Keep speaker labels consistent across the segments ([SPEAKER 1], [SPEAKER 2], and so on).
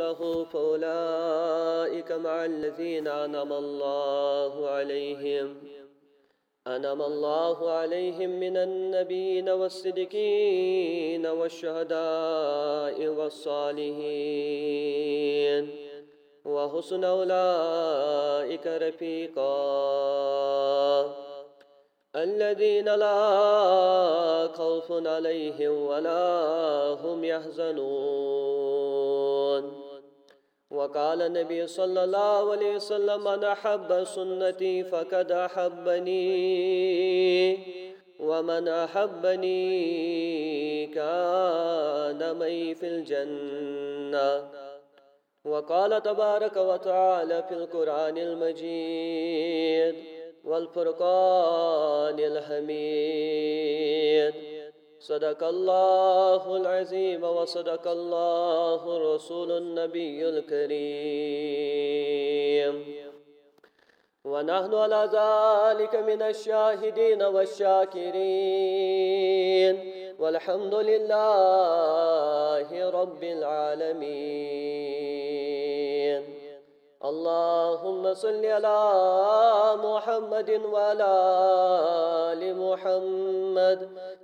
[SPEAKER 1] له فأولئك مع الذين أنعم الله عليهم. أنعم الله عليهم من النبيين والصديقين والشهداء والصالحين. وحسن أولئك رفيقا. الذين لا خوف عليهم ولا هم يحزنون. وقال النبي صلى الله عليه وسلم، من أحب سنتي فقد أحبني، ومن أحبني كان معي في الجنة. وقال تبارك وتعالى في القرآن المجيد، والفرقان الحميد. صدق الله العظيم وصدق الله الرسول النبي الكريم ونحن على ذلك من الشاهدين والشاكرين والحمد لله رب العالمين اللهم صل على محمد وعلى آل محمد.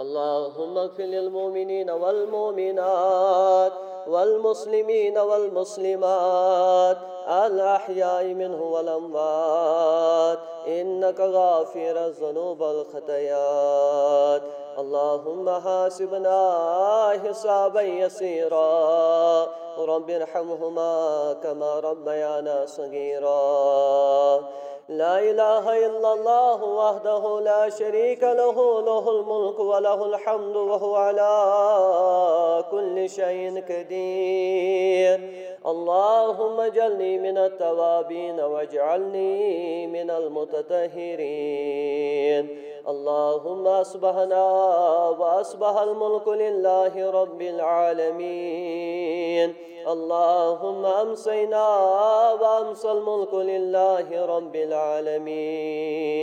[SPEAKER 1] اللهم اغفر للمؤمنين والمؤمنات والمسلمين والمسلمات الأحياء منه والأموات إنك غافر الذنوب والخطايات اللهم حاسبنا حسابا يسيرا رب ارحمهما كما ربيانا صغيرا لا إله إلا الله وحده لا شريك له له الملك وله الحمد، وهو على كل شيء قدير. اللهم اجعلني من التوابين واجعلني من المتطهرين. اللهم أصبحنا وأصبح الملك لله رب العالمين. اللهم أمسينا وأمسى الملك لله رب العالمين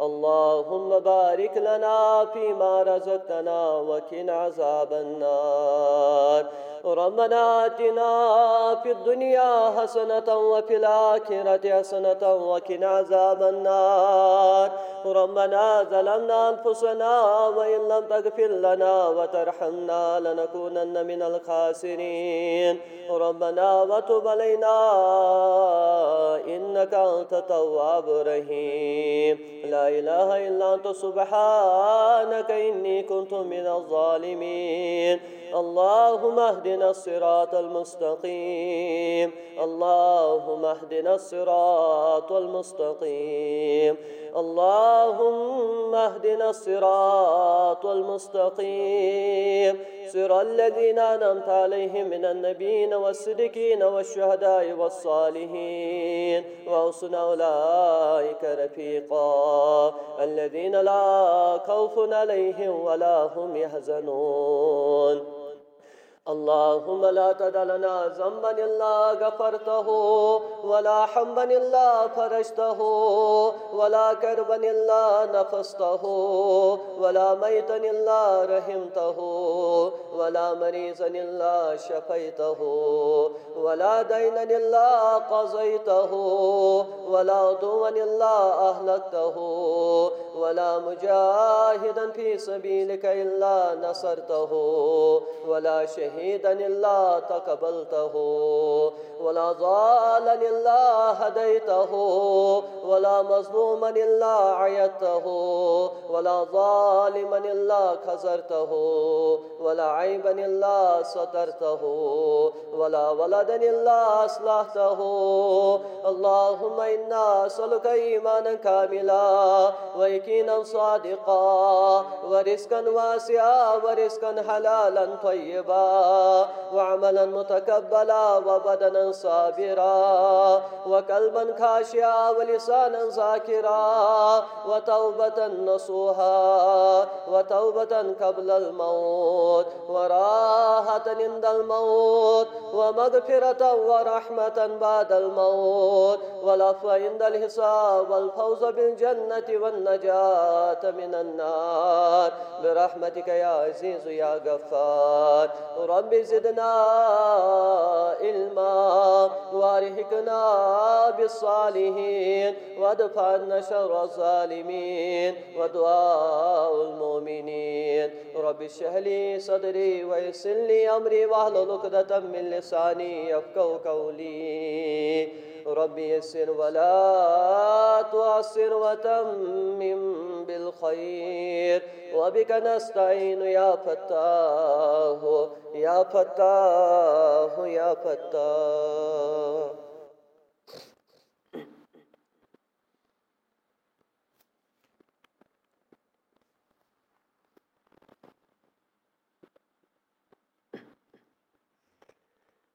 [SPEAKER 1] اللهم بارك لنا فيما رزقتنا وكن عذاب النار ربنا آتنا في الدنيا حسنة وفي الآخرة حسنة وقنا عذاب النار ربنا ظلمنا أنفسنا وإن لم تغفر لنا وترحمنا لنكونن من الخاسرين ربنا وتب علينا إنك أنت التواب الرحيم لا إله إلا أنت سبحانك إني كنت من الظالمين اللهم اهدنا الصراط المستقيم اللهم اهدنا الصراط المستقيم اللهم اهدنا الصراط المستقيم. صراط الذين أنعمت عليهم من النبيين والصديقين والشهداء والصالحين. وحسن أولئك رفيقا. الذين لا خوف عليهم ولا هم يحزنون. اللهم لا تدع لنا ذنبا إلا غفرته، ولا حمبا إلا فرجته، ولا كربا إلا نفسته، ولا ميتا إلا رحمته، ولا مريضا إلا شفيته، ولا دينا إلا قضيته، ولا عدوا إلا أهلكته، ولا مجاهدا في سبيلك إلا نصرته، ولا شهيدا إلا تقبلته۔ ولا ضالا إلا هديته، ولا مظلوما إلا عيته، ولا ظالما إلا خزرته ولا عيبا إلا سترته، ولا ولدا إلا أصلحته. اللهم إنا نسألك إيمانا كاملا ويكينا صادقا، ورزقا واسعا، ورزقا حلالا طيبا، وعملا متقبلا، وبدنا صابرا وقلبا خاشعا ولسانا ذاكرا وتوبة نصوحا وتوبة قبل الموت وراحة عند الموت ومغفرة ورحمة بعد الموت والعفو عند الحساب والفوز بالجنة والنجاة من النار برحمتك يا عزيز يا غفار رب زدنا علما وارحقنا بالصالحين وادفعنا شر الظالمين ودعاء المؤمنين. رب اشرح لي صدري ويسر لي امري واحلل عقدة من لساني يفقهوا قولي. رب يسر ولا تعسر وتمم بالخير وبك نستعين يا فتاه يا فتاه يا فتاه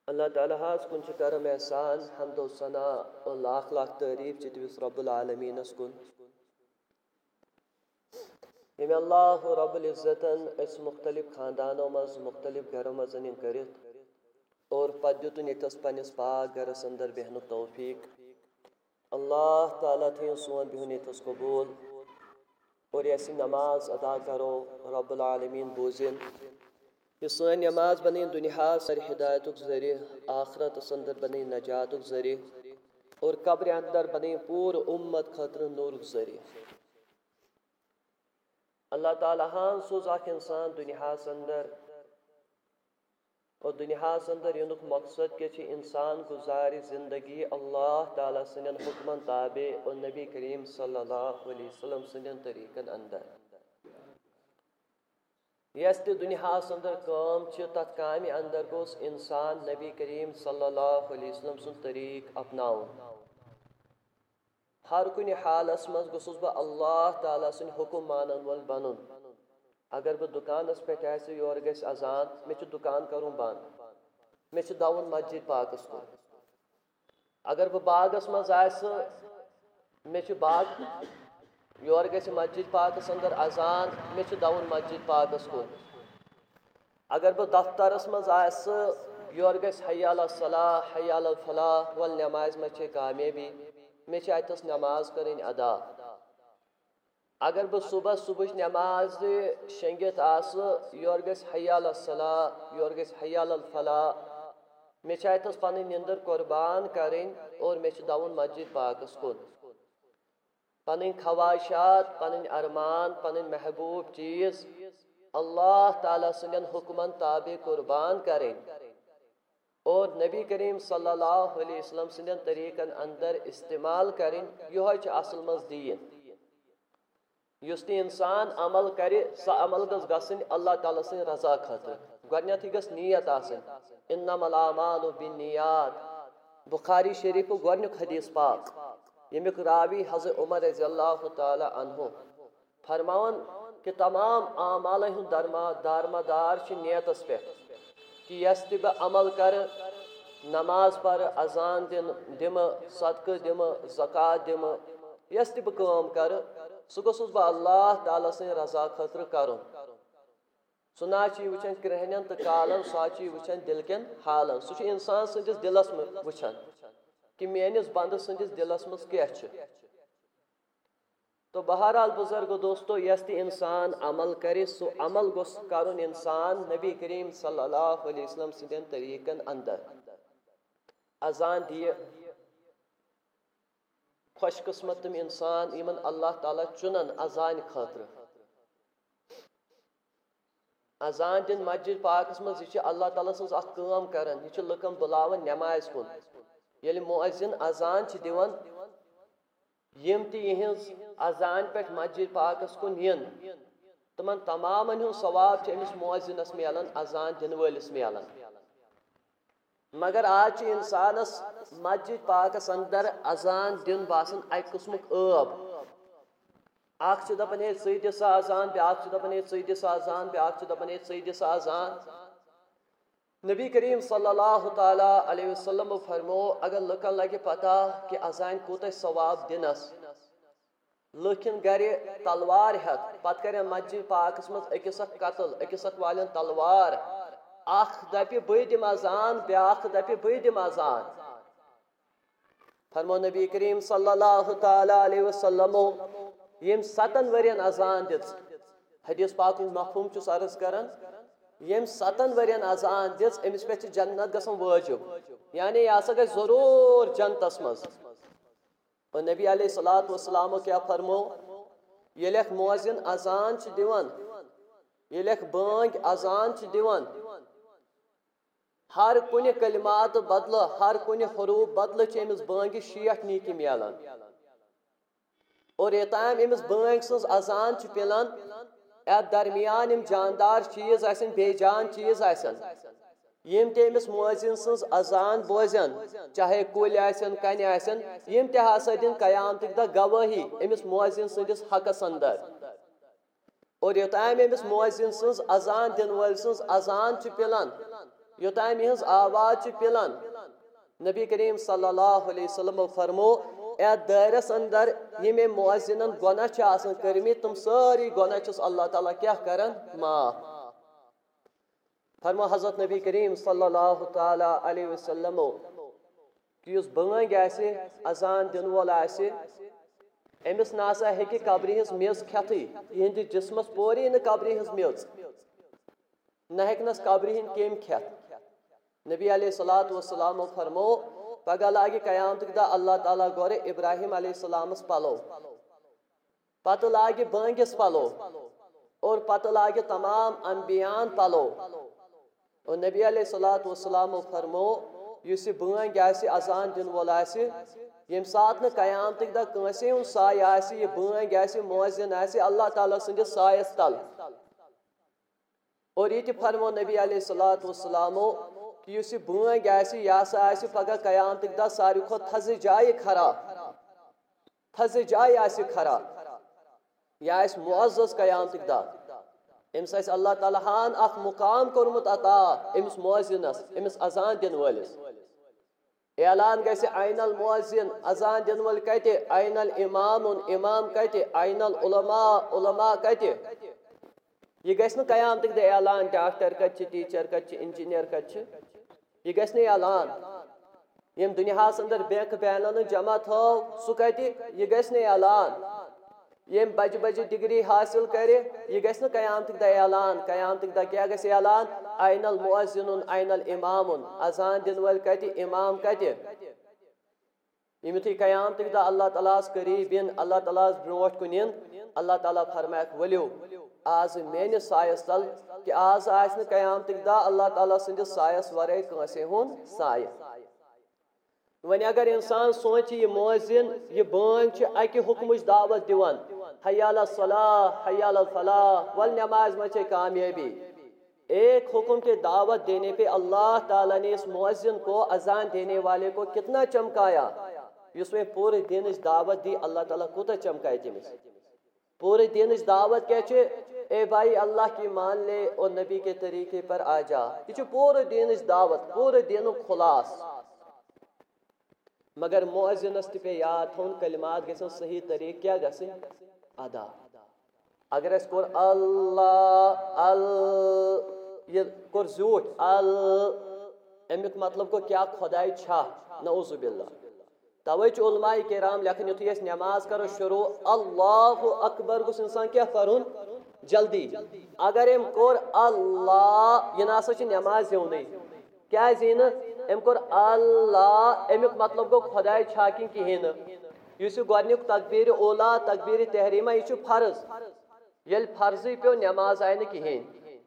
[SPEAKER 1] اللہ تعالیٰ ہاں، حاض کن کرم احسان، حمد و ثنا و لاکھ لاکھ تعریف چتوس رب العالمین کن۔ یم اللہ رب العزتن اس مختلف خاندانوں مز، مختلف گھروں مز کرت اور پتہ دتن یتس پنس پاک گھرس اندر بہن توفیق۔ اللہ تعالیٰ تھی سون بہن یتس قبول اور ایسی نماز ادا کرو، رب العالمین بوزن۔ یہ سن نماز بنی، دنیا سر ہدایت ذریعہ، آخرت اندر بنی نجات ذریعہ، اور قبر اندر بنی، پور امت خطر نور ذریعہ۔ اللہ تعالیٰ ہاں سوز اخ انسان دنیا اندر اور دنیا اندر ینک مقصد کے چھ انسان گزاری زندگی اللہ تعالیٰ سنن حکمن تابع اور نبی کریم صلی اللہ علیہ وسلم سنن طریقن اندر۔ یس تہ دنیا اندر کام تت کامہ اندر گوس انسان نبی کریم صلی اللہ علیہ وسلم سن طریق اپناؤ ہر کن حالس مز گوسس بہ اللہ تعالیٰ سن حکم مانن ول بنن۔ اگر بہ دکانس پہ آسہ یور گژھِ اذان، مے دکان کرون بند۔ مے دون مسجد پاکس کن۔ اگر بہ باغس مز آسہ، مے باغ یور گژھِ مسجد پاکس اندر اذان مے دون مسجد پاکس کن اگر بہ دفترس مز آسہ یور گژھِ حیال الصلاح حیال الفلاح، ول نماز مے چھ کامیابی مے اتس نماز کرن ادا۔ اگر بہ صبح صبح نماز شنگت آس یور گژھِ حیال الصلاح یور گژھِ حیال الفلاح مے اتس پنن نندر قربان کرن اور مے دون مسجد پاکس کن پن خواہشات پن ارمان پن محبوب چیز اللہ تعالیٰ سندین حکمن تابع قربان کریں اور نبی کریم صلی اللہ علیہ وسلم سندین طریقن اندر استعمال کریں یہ اصل مز دین اس انسان عمل کرے سا عمل گز گسن اللہ تعالیٰ سن رضا خاطر گۄڈنیتھٕے گژھِ نیت آسٕنۍ۔ انم العمال بالنیات۔ بخاری شریف گۄڈنیُک حدیث پاک۔ یعنی یمیک راوی حضرت عمر رضی اللہ تعالی عنہ فرماون کہ تمام اعمال ہند درما دارمدار نیتس پہ کہ یس تہ بہ عمل کر، نماز پر اذان دن، دم، صدقہ دم، زکات دم یس تہ بہ کر سہ گوسس بہ اللہ تعالی سن رضا خاطر کرن سہ نا وچان کرہنین تو کالن سہ وچان دل کن حالن سہ انسان سندس دلس وچان کہ میانس بند سندس دلس مز کیا تو بہرحال بزرگ دوستو یس تہ انسان عمل کرے سو عمل گوس کرن انسان نبی کریم صلی اللہ علیہ وسلم سندین طریقن اندر۔ اذان دیہ خوش قسمت تم انسان یمن اللہ تعالیٰ چنن اذان خاطر اذان دن مسجد پاکس مز یہ اللہ تعالیٰ سن اخ کام کران، یہ لکن بلاون نماز کن۔ یل مؤذن اذان چھ دیوان، یم تی یہنز اذان پہ مسجد پاکس کن ین۔ تمن تمام ہن ثواب چھ امس مؤذنس میلان اذان دن ولس میلان مگر آج چھ انسانس مسجد پاکس اندر اذان دن باسن اک قسمک اب اخ دپان ہے ژٕ دِ سا اذان، بیاکھ دپان ہے ژٕ دِ سا اذان، بیاکھ دپان ہے ژٕ دِ سا اذان۔ نبی کریم صلی اللہ تعالیٰ علیہ وسلم فرمو، اگر لکن لگے پتہ کہ اذان کوت ثواب دنس لکھن گر تلوار ہت پتہ کر مسجد پاکس مز اکس اک قتل اکس اک والن تلوار۔ اخ دپہ بہ دم اذان بیاکھ دپہ بہ دم اذان فرمو نبی کریم صلی اللہ تعالیٰ علیہ وسلم، یم ستن ورین اذان دت۔ حدیث پاک مفہوم چس عرض کران یم ستن ورین اذان دس، امس پہ جنت گژھن واجب. یعنی یہ ہسا گژھِ ضرور جنتس مز. اور نبی علیہ الصلوۃ والسلام کیا فرمو ییٚلہِ اکھ موزن اذان چھ دِوان ییٚلہِ اکھ بٲنٛگۍ اذان چھ دِوان ہر کُنہِ کلمات بدلہٕ ہر کُنہِ حروٗف بدلہٕ چھِ أمِس بٲنٛگہِ شیٹھ نیکی میلان اور یوٚتام أمِس بٲنٛگۍ سٕنٛز اذان چھِ پِلان اتھ درمیان یم جاندار چیز آسن بے جان چیز آسن یم تہ امس مؤذن اذان بوزن چاہے کل آسن کن آسن یم تہ ہسا دن قیامتک دہ گواہی امس مؤذن سندس حقس اندر اور یوتام امس مؤذن سنز اذان دن ول سنز اذان چھ پلان یوتام یہنز آواز چھ پلان نبی کریم صلی اللہ علیہ وسلم فرمو ات دائرس اندر، یم معذنن گناہ چھ آسان کرمی تم ساری گناہ چھس اللہ تعالیٰ کیا کرن؟ معاف۔ فرما حضرت نبی کریم صلی اللہ تعالی علیہ وسلم کہ اس بنگ آسہ، اذان دن وول آسہ امس ناسا ہیکہ قبری ہز میز کھیتھی یہندِ جسمس پوری نہ قبری ہز میز۔ نہ ہیکنس قبری ہند کیم کھیت نبی علیہ الصلوۃ والسلام فرمو پگہ لاگہ قیامتک دہ اللہ تعالیٰ گور ابراہیم علیہ السلام پلو پتہ لاگہ بنگس پلو اور پتہ لاگہ تمام انبیان پلو اور نبی علیہ الصلوۃ والسلام فرمو اس بنگ آسہ اذان دن وول آسہ یم سات نہ قیامتک دہ کنسے ہن سایہ آسہ یہ بنگ آسہ مؤذن آسہ اللہ تعالیٰ سندس سایس تل اور یہ فرمو نبی علیہ الصلوۃ والسلام کہ اس بنگ آسہ یہ ہسا آسہ پگہ قیامتک دہ ساروی کھت تھز جائے کھڑا تھز جائے آسہ کھڑا یہ آسہ معزز قیامتک دہ امس آسہ اللہ تعالیٰ ہان اخ مقام کورمت عطا امس مؤذنس امس اذان دن ولس اعلان گژھِ عین المؤذن، اذان دن ول کتہِ؟ عین الامام امام کتہِ؟ عین العلماء، علماء کتہِ؟ یہ گژھِ نہٕ قیامتک دۄہ اعلان، ڈاکٹر کتہِ چھِ، ٹیٖچر کتہِ چھِ، انجیٖنیر کتہِ چھِ؟ یہ گژھِ نہٕ اعلان۔ یم دنیاہس اندر بینک بیلنس جمع تھو سہ کتہِ؟ یہ گژھِ نہٕ اعلان۔ یم بجہ بجہ ڈگری حاصل کرے یہ گژھِ نہٕ قیامتک دۄہ اعلان۔ قیامتک دۄہ کیاہ گژھِ اعلان؟ عین المؤذن عین الامام اذان دن ول کتہِ؟ امام کتہِ؟ یمتھے قیامتک دۄہ اللہ تعالیٰ ہس قریب ین اللہ تعالیٰ ہس برونٹھ کُن ین اللہ تعالیٰ فرمایکھ ؤلِو آز میٲنِس سایس تل کہ آز آس قیامتک دۄہ اللہ تعالیٰ سٕنٛدِس سایس ورٲے کٲنٛسے ہُنٛد سایہِ۔ وۄنۍ اگر انسان سونچہِ یہِ مؤذن یہِ بٲنگ چھِ اکہِ حُکمٕچ دعوت دِوان حیال الصلاح حیال الفلاح ول نماز میں چھے کامیابی۔ ایک حکم کے دعوت دینے پہ اللہ تعالیٰ نے اس مؤذن کو، اذان دینے والے کو کتنا چمکایا۔ اس میں پورے دن اس دعوت دی اللہ تعالیٰ کوتا چمکائے تمس پورے دن اس دعوت کیا چھے؟ اے بھائی، اللہ کی مان لے اور نبی کے طریقے پر آ جا۔ یہ پورے دن اس دعوت، پورے دن خلاص۔ مگر مؤذنس پہ یاد تھون کلمات گژھن صحیح طریقہ کیا گژھن ادا اگر اس کور اللہ، ال، یہ کور زیوٹ ال امیک مطلب کو کیا خدای چھا؟ نعوذ باللہ۔ توے چھ علماء کرام لکھن یتھے اس نماز کرو، شروع، اللہ اکبر گوس انسان کیا فرون؟ جلدی۔ اگر ام کور اللہ، یہ ناسا چھ نماز یونی کیا زین؟ ام کور اللہ، امیک مطلب گو خدای چھا کین کہین اس گۄڈنیُک تقبیر اولا تقبیر تحریمہ یہ فرض۔ یل فرضی پیو نماز آئے نہ کہین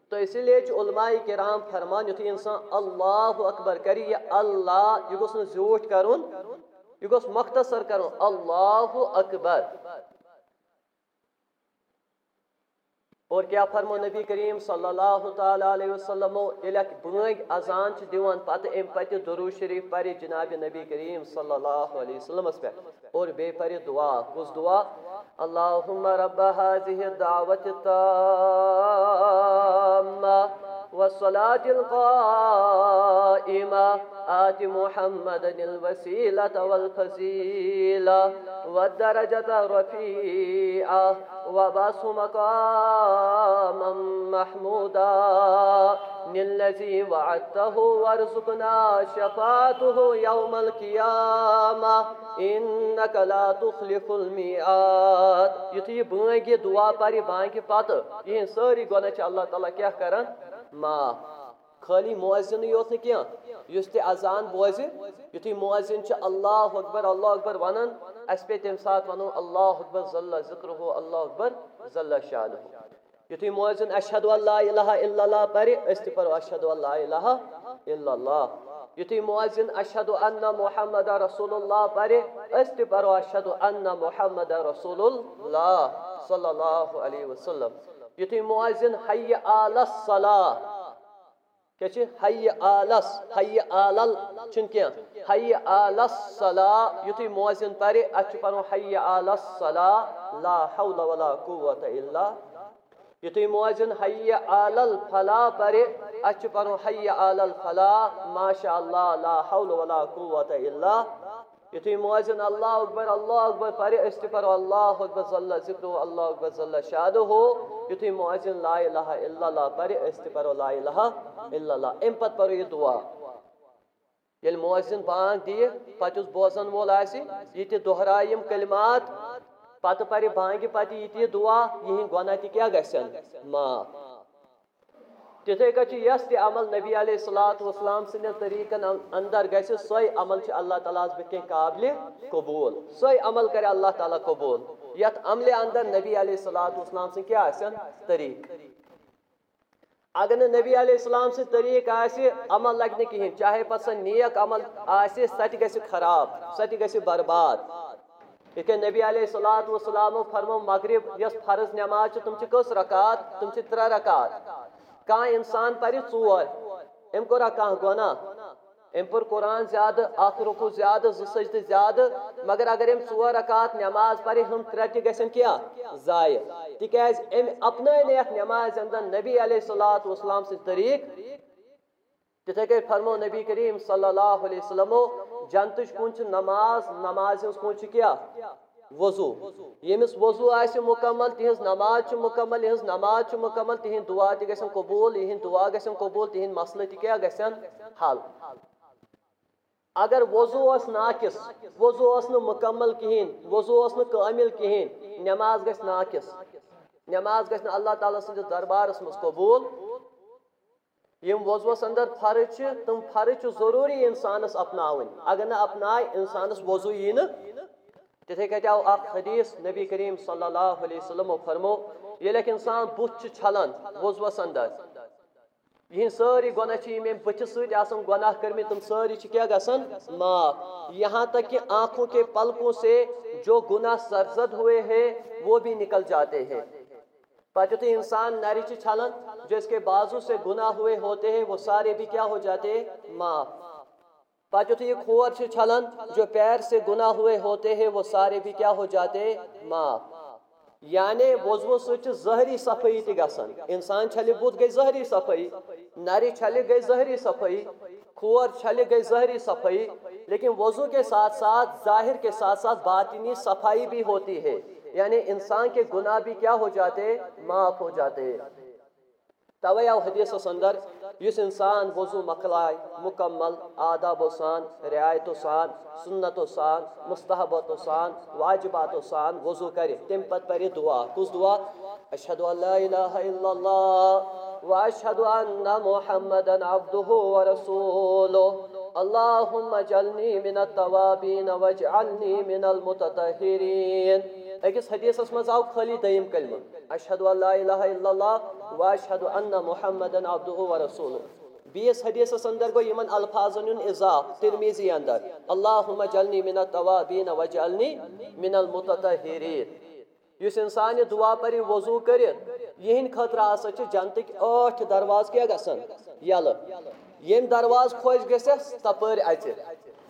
[SPEAKER 1] تو اسی لیے علماء کرام فرمان یتھے انسان اللہ اکبر کری یہ اللہ یہ گوس نہ زیوٹھ کرون یہ گوس مختصر کرون، اللہ اکبر۔ اور کیا فرمو نبی کریم صلی اللہ تعالی علیہ وسلم ییٚلہِ بنگ اذان چھِ دیوان پتہٕ امہِ پتہِ درود شریف پرِ جناب نبی کریم صلی اللہ علیہ وسلمس پہ۔ اور بے پرِ دعا کس دعا۔ اللهم رب هذه الدعوه التامه والصلاة القائمة. آت محمدا الوسيلة والفزيلة والدرجة الرفيعة وباس مقاما محمودا. الذي وعدته وارزقنا شفاعته يوم القيامة. إنك لا تخلف الميعاد. يتي بانگي دعا پاري بانگي پات یہ ساری گناہ چھ اللہ تعالی کیا کرن معاف خالی مؤذن یوت نہ کیا یس تہ اذان بوزِ یتھی مؤذن چھ اللہ اکبر اللہ اکبر ونان اس پہ تم سات ونو، اللہ اکبر ذل ذکرہ، اللہ اکبر ذل شانہ۔ یتھی مؤذن، اشہد ان لا الہ الا اللہ پرِ اس تہ پرو اشہد ان لا الہ الا اللہ۔ یتھی مؤذن، اشہد ان محمد رسول اللہ پرِ اس تہ پرو اشہد ان محمد رسول اللہ صلی اللہ علیہ وسلم۔ یتھی مؤذن حی علی الصلاۃ کیا چھ حی آلس حی آلل چھن کیا؟ حی آلس صلا یتھی موازن پاری اچھ پرو حی آلس صلا لا حول ولا قوة الا یتھی موازن حی آلل فلا پاری اچھ پرو حی آلل فلا. ما شاء اللہ لا حول ولا قوة الا یتھی موازن اللہ اکبر اللہ اکبر پاری استفر اللہ اکبر صلی ذکر اللہ اکبر صلی شاد ہو یتھی موازن لا الہ الا اللہ پاری استفر لا الہ الا اللہ. ام پت پرو یہ دعا. یل موازن بانگ دی پتہ اس بوزن وول آسی یہ تہ دہرائیم کلمات پتہ پری بانگی پتہ یہ تہ دعا یہ گناہ تہ کیا گژھن معاف تتھے کچھ یس تہ عمل نبی علیہ الصلوۃ والسلام سن طریقن اندر گژھِ سوے عمل چھ اللہ تعالیٰ بکن قابل قبول۔ سوے عمل کرے اللہ تعالیٰ قبول۔ یت عمل اندر نبی علیہ الصلوۃ والسلام سن کیا آسن؟ طریق۔ اگر نبی علیہ السلام سے طریق آسہِ عمل لگنے کہین چاہے پتہ سہ نیک عمل آسہِ سہ تہ گژھِ خراب سہ تہ گژھِ برباد۔ یتھ نبی علیہ الصلوۃ والسلام فرمو مغرب یس فرض نماز چھ، تم چھ کس رکعت تم چھ ترے رکعت کان انسان پری ژور ام کورا کان گناہ ام پر قرآن زیادہ اخ رکو زیادہ ز سجدہ زیادہ مگر اگر ام ژور رکعت نماز پری ہم ترے تہ گژھن کیا ضائع تکیاز ام اپنائے نیک نماز اندر نبی علیہ الصلوۃ والسلام سے طریق۔ تتھے کہ فرمو نبی کریم صلی اللہ علیہ وسلم جنتش کن چھ نماز نماز کن چھ کیا؟ وضو۔ یمس وضو آسہ مکمل تہذ نماز مکمل یہ نماز مکمل تہند دعا تہ گھن قبول یہ دعا گھن قبول تہند مسئلہ تہ کیا گھن حل۔ اگر وضو اس ناقص، وضو اس مکمل کہین وضو اس کامل کہین نماز گھس ناقص۔ نماز گھس اللہ تعالیٰ سندس دربارس مز قبول۔ یم وضوس اندر فرض تم فرض ضروری انسانس اپناون اگر نہ اپنائے انسانس وضو یہ تتھے کتھ آو اخ حدیث نبی کریم صلی اللہ علیہ وسلم فرمو، یہ لیک انسان بت چھلان وضوس اندر یہ ساری گناہ چھ یم بت سۭتۍ آسان گناہ کرمی، تم ساری چھ کیا گژھان معاف یہاں تک کہ آنکھوں کے پلکوں سے جو گناہ سرزد ہوئے ہیں، وہ بھی نکل جاتے ہیں۔ پتہ تو انسان نری چھ چھلان جو اس کے بازو سے گناہ ہوئے ہوتے ہیں، وہ سارے بھی کیا ہو جاتے معاف پتہ تو یہ کھور سے چھلن، جو پیر سے گناہ ہوئے ہوتے ہیں، وہ سارے بھی کیا ہو جاتے؟ معاف۔ یعنی وضو سچ ظہری صفائی تہ گسن۔ انسان چھلہِ بُتھ گئی ظہری صفائی نری چھلہِ گئی ظہری صفائی کھور چھلہِ گئی ظہری صفائی، لیکن وضو کے ساتھ ساتھ، ظاہر کے ساتھ ساتھ باطنی صفائی بھی ہوتی ہے۔ یعنی انسان کے گناہ بھی کیا ہو جاتے؟ معاف ہو جاتے۔ توے آو حدیث اندر اس انسان وضو مکلائے مکمل آداب و سان، رعایت و سان، سنت و سان، مستحبت و سان، واجبات و سان وضو کرے۔ تم پت پرے دعا۔ کس دعا؟ اشہد ان لا الہ الا اللہ و اشہد ان محمدا عبدہ و رسولہ۔ اللہم جلنی من التوابین واجعلنی من المتطہرین۔ اکس حدیث مز آو خالی دیم کلمہ اشہد ان لا الہ الا اللہ و اشہد ان محمدا عبدہ و رسولہ بیس حدیث اندر گو یمن الفاظن اضاف ترمیزی اندر اللہم جلنی من التوابین و جلنی من المتطہرین یس انسان یہ دعا پری وضو کرت یہن خطرہ آسا چھ جنتک آٹھ درواز کیا گسن یل یم درواز خوش گسس تپر اچ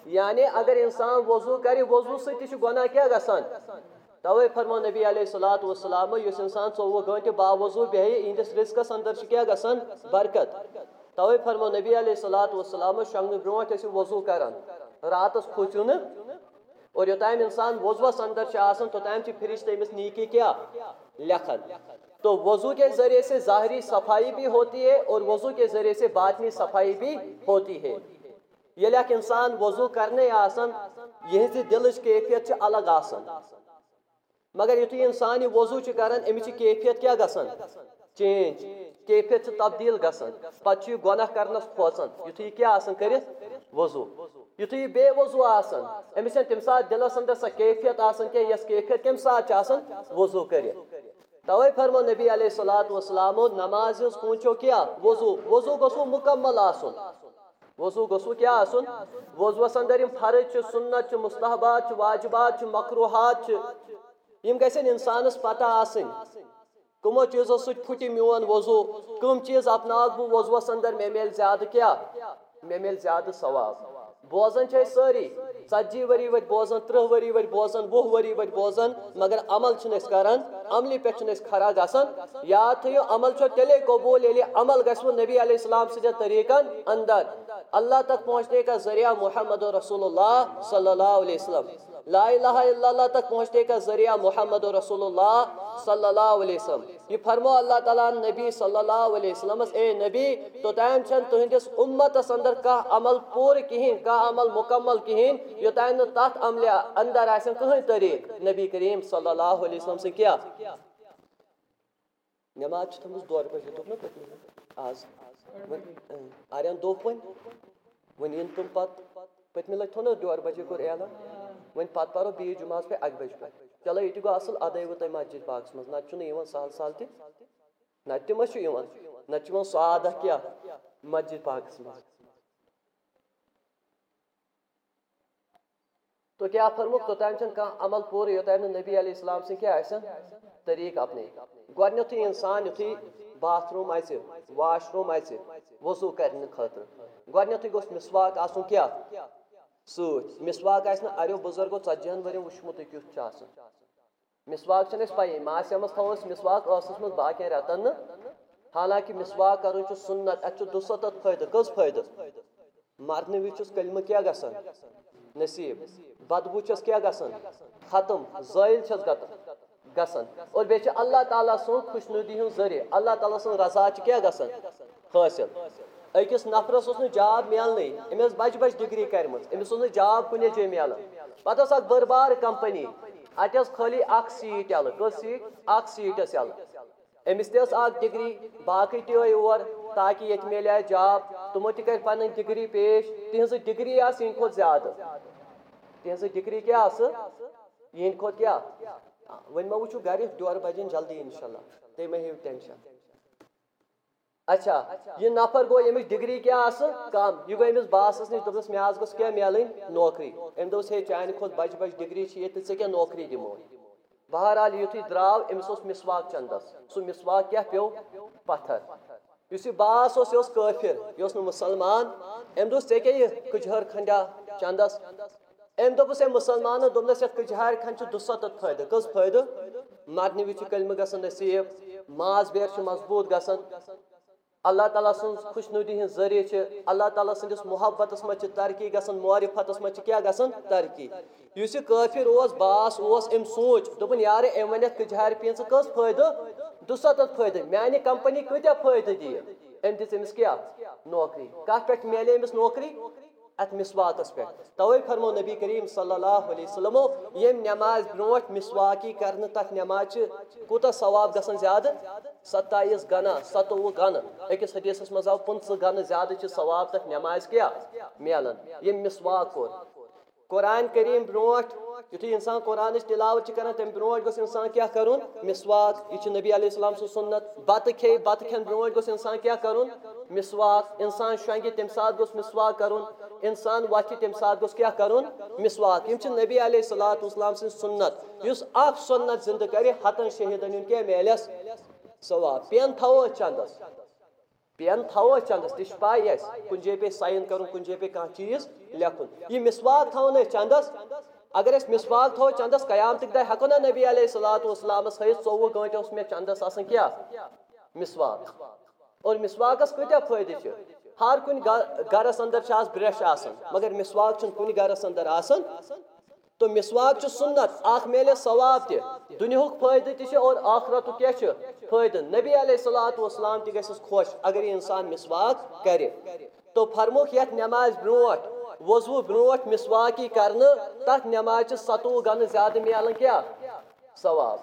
[SPEAKER 1] یعنی اگر انسان وضو کرے، وضو ستی چھ گناہ کیا گسن توے فرمو نبی علیہ الصلوۃ والسلام، یس انسان ژووہ گھنٹہ باوضو بیہہِ اِہندِس رزقس اندر چھ کیا گژھان برکت۔ توے فرمو نبی علیہ الصلوۃ والسلام شنگنہ برونٹھ ٲسِو وضو کران راتس کھوژِو نہٕ اور یوتام انسان وضوس اندر چھ آسان توتام چھ فرشتہ أمس نیکی کیا؟ لکھن۔ تو وضو کے ذریعے سے ظاہری صفائی بھی ہوتی ہے اور وضو کے ذریعے سے باطنی صفائی بھی ہوتی ہے۔ یہ لیک انسان وضو کرنے آسان یہ دلچ کیفیت الگ آسان مگر یتھے انسان یہ وضو کران، امچ کیفیت کیا گسان چینج، کیفیت تبدیل گسان پتہ گناہ کرنس کھوژان۔ یتھے کیا آسان کرت وضو یتھے بے وضو آسان امس تم سات دلس اندر سا کیفیت آسان کہ یس کیفیت کم سات آسان؟ وضو کرت توے فرمو نبی علیہ الصلوۃ والسلام، نماز ہز پونچو کیا وضو وضو گسو مکمل آسن۔ وضو گسو کیا آسن؟ وضوس اندر یم فرض چھ، سنت چھ، مستحبات چھ، واجبات چھ مکروہات چھ۔ یم گژھن انسانس پتہ آسن کمو چیزو سۭتۍ پھُٹہِ میون وضو، کم چیز اپناوٕ بہٕ وضوس اندر، مےٚ میلہِ زیادٕ کیٛاہ؟ مےٚ میلہِ زیادٕ ثواب. بوزان چھِ أسۍ سٲری، ژتجی ؤری وٲتۍ بوزان ترٕہ ؤری وٲتۍ بوزان وُہ ؤری وٲتۍ بوزان مگر عمل چھِنہٕ أسۍ کران عملہِ پٮ۪ٹھ چھِنہٕ أسۍ کھڑا گژھان۔ یاد تھٲیِو عمل چھو تیٚلے قبوٗل ییٚلہِ عمل گژھوٕ نبی علیہ السلام سٕنٛدٮ۪ن طریٖقن اندر۔ اللہ تک پہنچنے کا ذریعہ محمد رسول اللہ صلی اللہ علیہ وسلم۔ لا الہ الا اللہ تک پہنچنے کا ذریعہ محمد رسول اللہ صلی اللہ علیہ وسلم۔ یہ فرمو اللہ تعالیٰ نبی صلی اللہ علیہ وسلم، اے نبی، تو تین چھن تہندس امتس اندر کا عمل پور کہین کا عمل مکمل کہین یوتین تات عمل اندر آسن کہیں طریق نبی کریم صلی اللہ علیہ وسلم سے کیا؟ نماز چھ تھمس دور بجے دوپ نا آز آریان دوپ ون ون ین تم پت پتمہ لٹہ تھو نا ڈور بجے کور اعلان ون پتہ پرو بیس جمعہ پہ اک بج پہ چلو یہ گو اصل ادے تھی مسجد پاکس مز نتہ سہل سہل تہ۔ نتہ ما نتہ سو عادہ کیا مسجد پاکس مز تو کیا فرموک توتام چھن کانٛہہ عمل پوٗرٕ، یوٚتام نہٕ نبی علیہ السلام سٕنٛدۍ کیٛاہ آسن؟ طریٖقہٕ اپنے۔ گۄڈنیٚتھٕے اِنسان، یُتھُے باتھ روٗم اَژِ واش روٗم اَژِ وضوٗ کرنہٕ خٲطرٕ۔ گۄڈنیٚتھٕے گوٚژھ مِسواک آسُن کیٛاہ؟ سۭتۍ۔ مِسواک آسہِ نہٕ اَریو بُزرگو ژتجِہن ؤرین وٕچھمُتٕے کیُتھ چھُ آسان۔ مِسواک چھنہٕ اَسہِ پَیی۔ ماسہِ منٛز تھاوو أسۍ، مِسواک ٲسَس منٛز باقین رٮ۪تن نہٕ۔ حالانکہِ مِسواک کَرُن چھُ سُنت، اَتھ چھُ دُسَتتھ فٲیدٕ۔ کٔژ فٲیدٕ؟ مرنہٕ وِزِ چھُس کلمہٕ کیٛاہ گژھان؟ نصیٖب۔ بدبو چھس کیا گژھان؟ ختم۔ زٲیل چھس گژھان۔ اور بیٚیہِ چھِ اللہ تعالیٰ سُنٛد خوشنودی ہُنٛد ذٔریعہٕ۔ اللہ تعالیٰ سُنٛد رضا چھِ کیٛاہ گژھان؟ حٲصِل۔ أکِس نفرس اوس نہٕ جاب میلنٕے أمۍ ٲس بجہِ بجہِ ڈگری کٔرمٕژ أمِس اوس نہٕ جاب کُنہِ جایہِ میلان پتہٕ ٲس اکھ بٔڑ بار کمپنی اتہِ ٲس خٲلی اکھ سیٖٹ یَلہٕ کٔژ سیٖٹ اکھ سیٖٹ ٲس یَلہٕ أمِس تہِ ٲس اکھ ڈگری باقٕے تہِ آے اور تاکہِ ییٚتہِ میلہِ ہا جاب تِمو تہِ کرِ پنٕنۍ ڈگری پیش تِہنٛزٕ ڈگری آسہٕ یِہنٛدِ کھۄتہٕ زیادٕ تہذ ڈگری کیا یہ کھوت کیا ون ما وچھو گھر ڈور بجن جلدی انشاء اللہ تھی مہ ہیو ٹینشن اچھا یہ نفر گو امس ڈگری کیا کم یہ گو امس باسس نش دس مے گوس کیا ملن نوکری ام دس ہے چانہ کھت بج بج ڈگری یہ کیا نوکری دمو بہرحال یتھے دراو امس اس مسواک چندس سہ مسواک کیا پیو پتھر اس یہ باس اس یہ کافر یہ مسلمان ام دس ژے کیا یہ کجہر کھنڈا چندس ام دس مسلمان دس یت کجہار کھن دستت فائدہ کس فائدہ مرنے وز کلمہ گھن نصیب ماز بیر مضبوط گھن اللہ تعالیٰ سن خوشنودی ہند ذریعہ اللہ تعالیٰ سندس محبت مجھ ترقی گھن معرفت مجھ کیا گھن ترقی۔ اس قافر اس باس اوس ام سوچ دپن یار ام ون کجہار پیچ کس فائدہ دستت فائدہ میانہ کمپنی کتیا فائدہ دی ام دس امس کیا نوکری۔ کت پہ ملے امس نوکری؟ ات مسواکس پہ۔ توے فرمو نبی کریم صلی اللہ علیہ وسلم، یم نماز بروٹ مسواکی کرن تک نماز کوتا ثواب گسن زیادہ ستائیس گنا ستوہ گنا۔ اکس حدیثس مز آو پنچہ گنا زیادہ ثواب تک نماز کیا؟ میلن۔ یم مسواک کور قرآن کریم بروٹ یتھے انسان قرآن تلاوت کران تم بروٹ گوس انسان کیا کرن؟ مسواک۔ یہ نبی علیہ السلام سن سنت۔ بت کھے بت کھین بروٹ گوس انسان کیا کرن؟ مسواک۔ انسان شنگہ تم سات گوس مسواک کرن۔ انسان وتھ تم سات گوس کیا کرن؟ مسواک۔ یم نبی علیہ الصلوۃ والسلام سن سنت۔ یس اخ سنت زندہ کرے ہتن شہیدن ان کیا میلس؟ ثواب۔ پین تھو چندس۔ پین تھو چندس۔ تہ پائی اس کن جائے پہ سائن کرن کن جائے پہ کانٛہہ چیز لکھن یہ مسواک تھون چندس۔ اگر اس مسواک تھو چندس قیامت دہ ہکو نا نبی علیہ الصلوۃ والسلام ہیت ژووہ گنٹہ اس میں چندس آسن کیا مسواک۔ اور مسواکس کتیا فائدہ چھ؟ ہر کن گرس اندر آس برش آسن مگر مسواک چھ کن گرس اندر آسن تو مسواک چھ سنت اخ میلے ثواب تہ۔ دنیا فائدہ تہ اور آخرت کیا چھ؟ فائدہ نبی علیہ الصلوۃ والسلام تہ گژھس خوش اگر یہ انسان مسواک کرے تو فرموک یت نماز بروٹ وضو بروٹ مسواکی کرنے تک نماز ستوہ گن زیادہ ملن کیا ثواب۔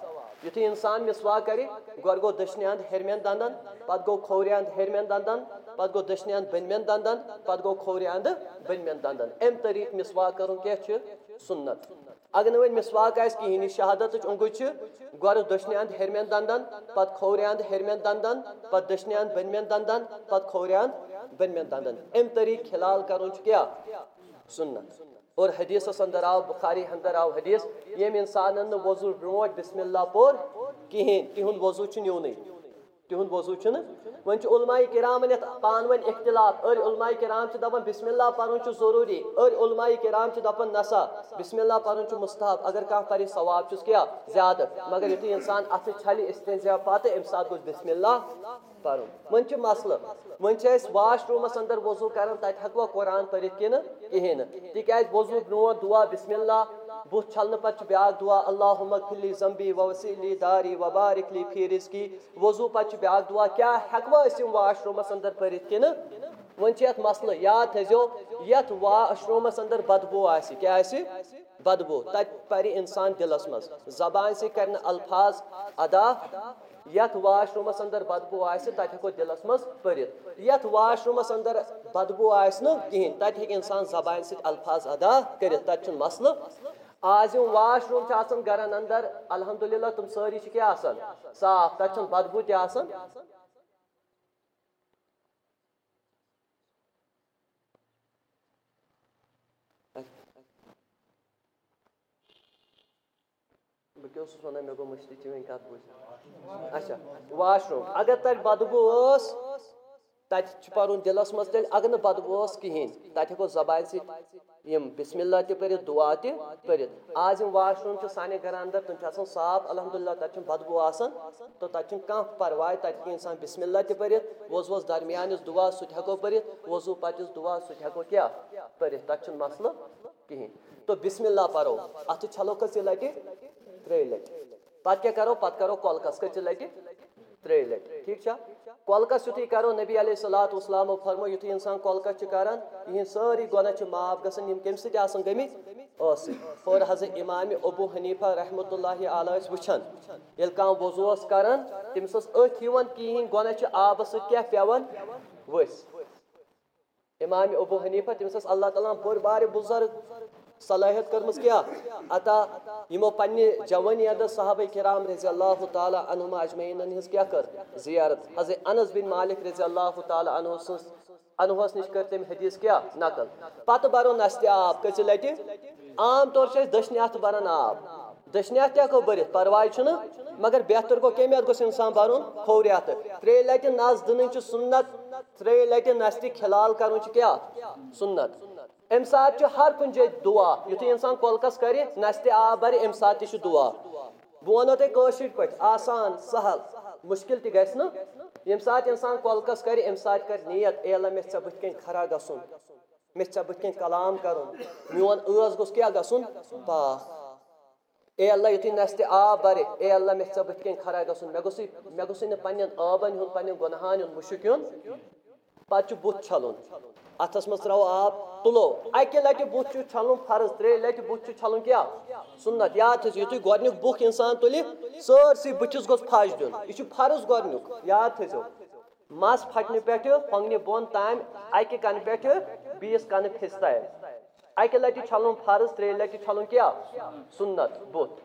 [SPEAKER 1] یتھے انسان مسواک کرے گۄڈٕ گوٚو دٔچھنہِ اَنٛد ہیٚرمٮ۪ن دنٛدن، پتہٕ گوٚو کھوورِ اَنٛد ہیٚرمٮ۪ن دنٛدن۔ پتہٕ گوٚو دٔچھنہِ اَنٛد بٔنمٮ۪ن دنٛدن، پتہٕ گوٚو کھوورِ اَنٛدٕ بٔنمٮ۪ن دنٛدن۔ اَمہِ طریٖقہٕ مسواک کرُن کیٛاہ چھُ؟ سُنت۔ اگر نہٕ وۄنۍ مسواک آسہِ کِہیٖنۍ، یہِ شہادتٕچ اوٚنگُج چھِ گۄڈٕ دٔچھنہِ اَنٛد ہیٚرمٮ۪ن دنٛدن، پتہٕ کھوورِ اَنٛد ہیٚرمٮ۪ن دنٛدن، پتہٕ دٔچھنہِ اَنٛد بٔنمٮ۪ن دنٛدن، پتہٕ کھوورِ اَنٛد بٔنمٮ۪ن دنٛدن۔ اَمہِ طریٖقہٕ کھلال کرُن چھُ کیٛاہ؟ سنت۔ اور حدیثس اندر آو، بخاری اندر آو حدیث یم انسان وضو برو بسم اللہ پور کہین تہد وضو نیونے۔ تہد وضو ون علماء کرام یت پان ون اختلاف ار علماء کرام دپان بسم اللہ پرن ضروری۔ ار علماء کرام دپان، نسا بسم اللہ پرن مستحب۔ اگر کھانا پہ ثواب چھس کیا زیادہ مگر یتھے انسان اتھ چھلہِ استنزا پتہ امہ سات گوٚژھ بسم اللہ پرن ون مسلہٕ۔ ون واش رومس اندر وضو کران، تتہ ہکوا قرآن پرت کن کہین تکیاز وضو برو دعا بسم اللہ بت چھلن پتہ بیاکھ دعا اللہ مغفلی زمبی وسیلی داری وبارک لی فی رزقی۔ وضو پتہ بیاکھ دعا، کیا ہکوا اس واش رومس اندر پرت کن ون یت مسئلہ یاد تھزو یت واش رومس اندر بدبو آسی۔ کیا آسی؟ بدبو تت پر انسان دلس مز زبان سے کرنے الفاظ ادا یت واش رومس اندر بدبو آسہ تت ہکو دلس مز پرت یت واش رومس اندر بدبو آس نا کہین تت ہیک انسان زبان ست الفاظ ادا کرت تت مسئلہ آز یم واش روم آسان گرن اندر، الحمدللہ تم ساری کیا آسان؟ صاف تت بدبو تہ آسان۔ بہ کیا ونان؟ مے گو مشتی چی وین کت بوز اچھا واش روم۔ اگر تت بدبو اس تت پرن دلس مز تیل اگر نہ بدبو اس کہین تت ہکو زبان ست یم بسم اللہ تہ پرت دعا تہ پرت آز یم واش روم چھ سانہ گھر اندر تم آسان صاف الحمدللہ تت بدبو آسان۔ تو تت کھانا پرواے تت انسان بسم اللہ تہ پرت وضوس درمیان دعا سہ ہکو پرت وضو پتس دعا سہ ہکو کیا پرت تت مسئلہ کہین تو بسم اللہ پرو ات چھلو کس لٹہ؟ ترے لٹ پتہ کیا کرو؟ پتہ کرو کولکس کچھ لٹہ؟ ترے لٹ ٹھیک چھا کولکس یتھی کرو نبی علیہ الصلوۃ والسلام فرمو یتھی انسان کولکس چھ کران یہ ساری گناہ چھ معاف گژھن یم کمہ سۭتۍ آسان گٔمٕتۍ ٲسٕے اور حضرت امام ابو حنیفہ رحمۃ اللہ علیہ ٲسۍ وٕچھان ییٚلہِ کانٛہہ وضوٗ اوس کران تٔمِس ٲس أتھۍ یِوان کِہیٖنۍ گۄڈنٮ۪تھ چھِ آبہٕ سۭتۍ کیٛاہ پٮ۪وان ؤسۍ امام ابو حنیفہ تٔمِس ٲس اللہ تعالیٰ ہن بٔڑ بارِ بُزرگ صلاحیت کرمز کیا؟ عطا یمو پنہ جوانی اندر صحابہ کرام رضی اللہ تعالی عنہما اجمعین ہز کیا کر؟ زیارت۔ حضرت انس بن مالک رضی اللہ تعالی عنہ سن انہس نش کر تم حدیث کیا؟ نقل۔ پتہ برو نست آب۔ کچھ لٹہ عام طور سے دشنی اتھ بران آب۔ دشنی اتھ کیا کو برت پرواے چھنہ؟ مگر بہتر گو کمی گوس انسان برن کھوری اتھ ترے لٹہ نس دن چھ سنت، ترے لٹہ نستی کھلال کرن چھ کیا؟ سنت۔ ام سات ہر کن جائے دعا یتھے انسان کولکس کر نست آب بر ام سات دعا۔ بہ ونو تھی پہ آسان، سہل، مشکل تہ گھس نا؟ یم سات انسان کولکس کر ام سات کر نیت، اے اللہ مے ژے بت کن کھرا گسن۔ مے ژے بت کن کلام کرن۔ میون ٲس گوس کیا گسن؟ پاک اے اللہ یتھی نست آب بر اے اللہ مے ژے بت کن کھرا گسن۔ مے گوس مے گوس نہ پنن آبن ہن پنن گناہان ہن مشک ہن پتہ بت چھلن۔ اتس مز ترو آب تلو اکہ لٹہ بت چھلن فرض ترے لٹہ بت چھلن کیا؟ سنت، یاد تھو یتھ گۄڈنیُک بُک انسان تُلہِ سٲرسٕے بٕتھِس گوٚژھ پھش دیُن یہِ چھُ فرض گۄڈنیُک یاد تھٲیزیو مس پھٹنہٕ پٮ۪ٹھٕ پۄنٛگنہِ بۄن تام اکہِ کنہٕ پٮ۪ٹھٕ بیٚیِس کنہٕ پھِس تام اکہِ لٹہِ چھلُن فرض ترٛیٚیہِ لٹہِ چھلُن کیٛاہ سُنت بُتھ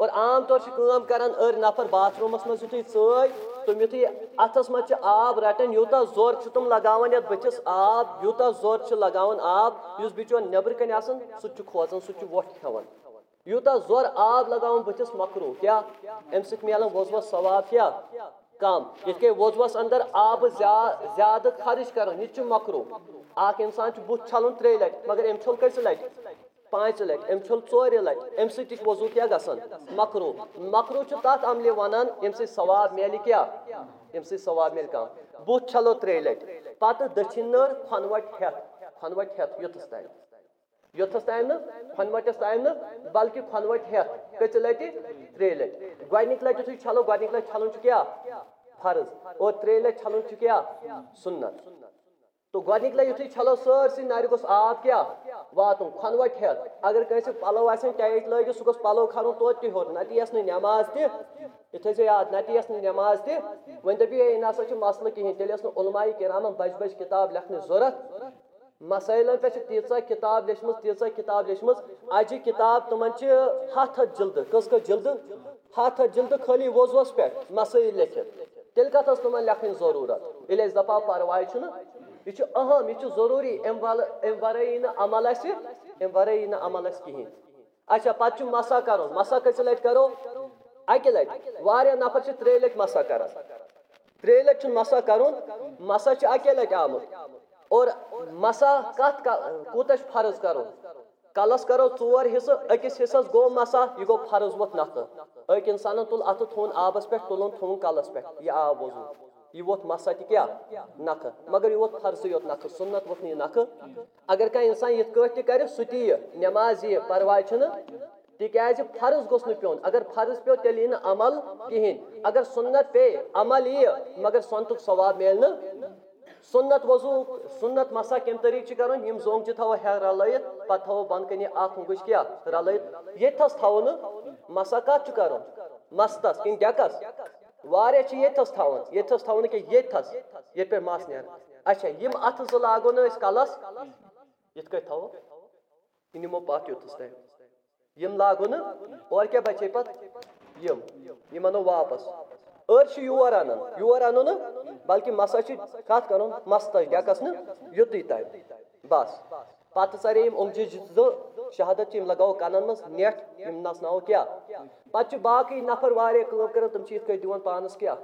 [SPEAKER 1] اور عام طور چھِ کٲم کران أڑۍ نفر باتھ روٗمس منٛز یُتھُے ژٲے، تم یُتھُے اتھس منٛز چھِ آب رٹان، یوٗتاہ زورٕ چھِ تِم لگاوان یتھ بٕتھِس آب، یوٗتاہ زورٕ چھِ لگاوان آب، یُس بِچور نیبرٕ کنۍ آسان سُہ تہِ چھُ کھوژان، سُہ تہِ چھُ وۄٹھ کھٮ۪وان یوٗتاہ زورٕ آب لگاوان بٕتھِس مۄکروٗ کیٛاہ؟ امہِ سۭتۍ میلان وضوس ثواب، کیٛاہ؟ کم۔ یِتھ کٔنۍ وضوس اندر آبہٕ زیادٕ خرٕچ کران، یہِ تہِ چھُ مۄکروٗ اکھ انسان چھُ بُتھ چھلُن ترٛیٚیہِ لٹہِ، مگر أمۍ چھوٚل کٔژِ لٹہِ؟ پانچ لٹ ام چھل ژورِ لٹ ام سۭتۍ چھُ وضوٗ کیٛاہ گژھان؟ مکرو۔ مکرو چھُ تتھ عملہِ ونان ییٚمہِ سۭتۍ ثواب میلہِ کیٛاہ؟ ییٚمہِ سۭتۍ ثواب میلہِ کم بُتھ چھلو ترٛیٚیہِ لٹہِ پتہٕ دٔچھِنۍ نٔر کھۄنوٹ ہٮ۪تھ کھۄنوٹ ہٮ۪تھ یوٚتَس تانۍ۔ یوٚتَس تانۍ نہٕ، کھۄنوٹس تانۍ نہٕ، بلکہِ کھۄنوٹ ہٮ۪تھ کٔژِ لٹہِ؟ ترٛیٚیہِ لٹہِ گۄڈنِکۍ لٹہِ یُتھُے چھلو، گۄڈنِکۍ لٹہِ چھلُن چھُ کیٛاہ؟ فرض۔ اور ترٛیٚیہِ لٹہِ چھلُن چھُ کیٛاہ؟ سُنت۔ تو گۄڈنِکۍ لٹہِ یُتھُے چھلو سٲرسٕے نرِ گوٚژھ آب کیٛاہ؟ واتُن کھۄنوٹ ہٮ۪تھ اگر کٲنٛسہِ پلو آسن ٹایٹ لٲگِتھ، سُہ گوٚژھ پلو کھالُن توتہِ تہِ ہیوٚر۔ نتہٕ یِیَس نہٕ نٮ۪ماز تہِ۔ یہِ تھٲیزیو یاد، نتہٕ یِیَس نہٕ نٮ۪ماز تہِ۔ وۄنۍ دٔپِو ہے، یہِ نسا چھُ مسلہٕ کِہیٖنۍ۔ تیٚلہِ ٲس نہٕ علماے کرامن بجہِ بجہِ کِتاب لیکھنٕچ ضوٚرتھ۔ مسٲیلن پٮ۪ٹھ چھِ تیٖژاہ کِتاب لیچھمٕژ تیٖژاہ کِتاب لیچھمٕژ۔ اجہِ کِتاب تِمن چھِ ہتھ ہتھ جلدٕ۔ کٔژ کٔژ جلدٕ؟ ہتھ ہتھ جلدٕ خٲلی وضوٗوس پٮ۪ٹھ مسٲیل لیکھِتھ۔ تیٚلہِ کتھ ٲس تِمن لیکھٕنۍ ضروٗرت؟ ییٚلہِ أسۍ دپاو پرواے چھُنہٕ۔ یہ اہم یہ ضروری امہ ورٲے نا عمل اس امہ نا عمل کہین اچھا پتہ مسا کرو مسا کس لٹ کرو اکہ لٹ واریاہ نفر ترے لٹ مسا کران ترے لٹ مسا کرن مسا اکے لٹ آمت اور مسا کت کوتہ فرض کرو کلس کرو ژور حصہ اکس حصس گو مسا یہ گو فرض ووت نکھ اک انسان تل اتھ تھون آبس پہ تلن تھون کلس پہ یہ آب وضو یہ ووت مسا تہ کیا نکھ مگر یہ ووت فرض یوت نکھ سنت ووت نہ نکھ اگر کانٛہہ انسان یتھ کٲٹھۍ تہِ کرِ سُہ تہِ یہِ نٮ۪ماز یہِ پرواے چھُنہٕ تِکیازِ فرض گوٚژھ نہٕ پیوٚن اگر فرض پیوٚو تیٚلہِ یی نہٕ عمل کِہیٖنۍ اگر سنت پیٚیہِ عمل ییہِ مگر سۄنتُک ثواب میلہِ نہٕ سنت وضوٗ سنت مسا کمہِ طریٖقہٕ چھِ کرُن یِم زوٚنٛگجہِ تھاوو ہیٚرٕ رلٲیِتھ پتہٕ تھاوو بۄنہٕ کَنہِ اکھ اوٚنٛگُج کیٛاہ رلٲیِتھ ییٚتہِ تھاوو نہٕ مسا کتھ چھُ مستس کِنہٕ ڈٮ۪کس واریاہ چھِ ییٚتہِ تھس تھاوان ییٚتہِ تھس تھاوو نہٕ کینٛہہ ییٚتہِ تھس ییٚتہِ پٮ۪ٹھ مس نیران اچھا یِم اَتھٕ زٕ لاگو نہٕ أسۍ کلس یِتھ کٔٹھۍ تھاوو یہِ نِمو پتھ یوٚتَس تانۍ یِم لاگو نہٕ اورٕ کیٛاہ بچے پتہٕ یِم یِم اَنو واپس أڑۍ چھِ یور اَنان یور اَنو نہٕ بلکہِ مسا چھِ کتھ کرُن مستس ڈٮ۪کس نہٕ یُتُے تانۍ بس پتہٕ ژَرے یِم اوٚنگجہِ زٕ شہادت چھِ یِم لگاوو کنن منٛز نٮ۪ٹ یِم نژناوو کیٛاہ پتہٕ چھِ باقٕے نفر واریاہ کٲم کران تِم چھِ یِتھ کٔنۍ دِوان پانس کیٛاہ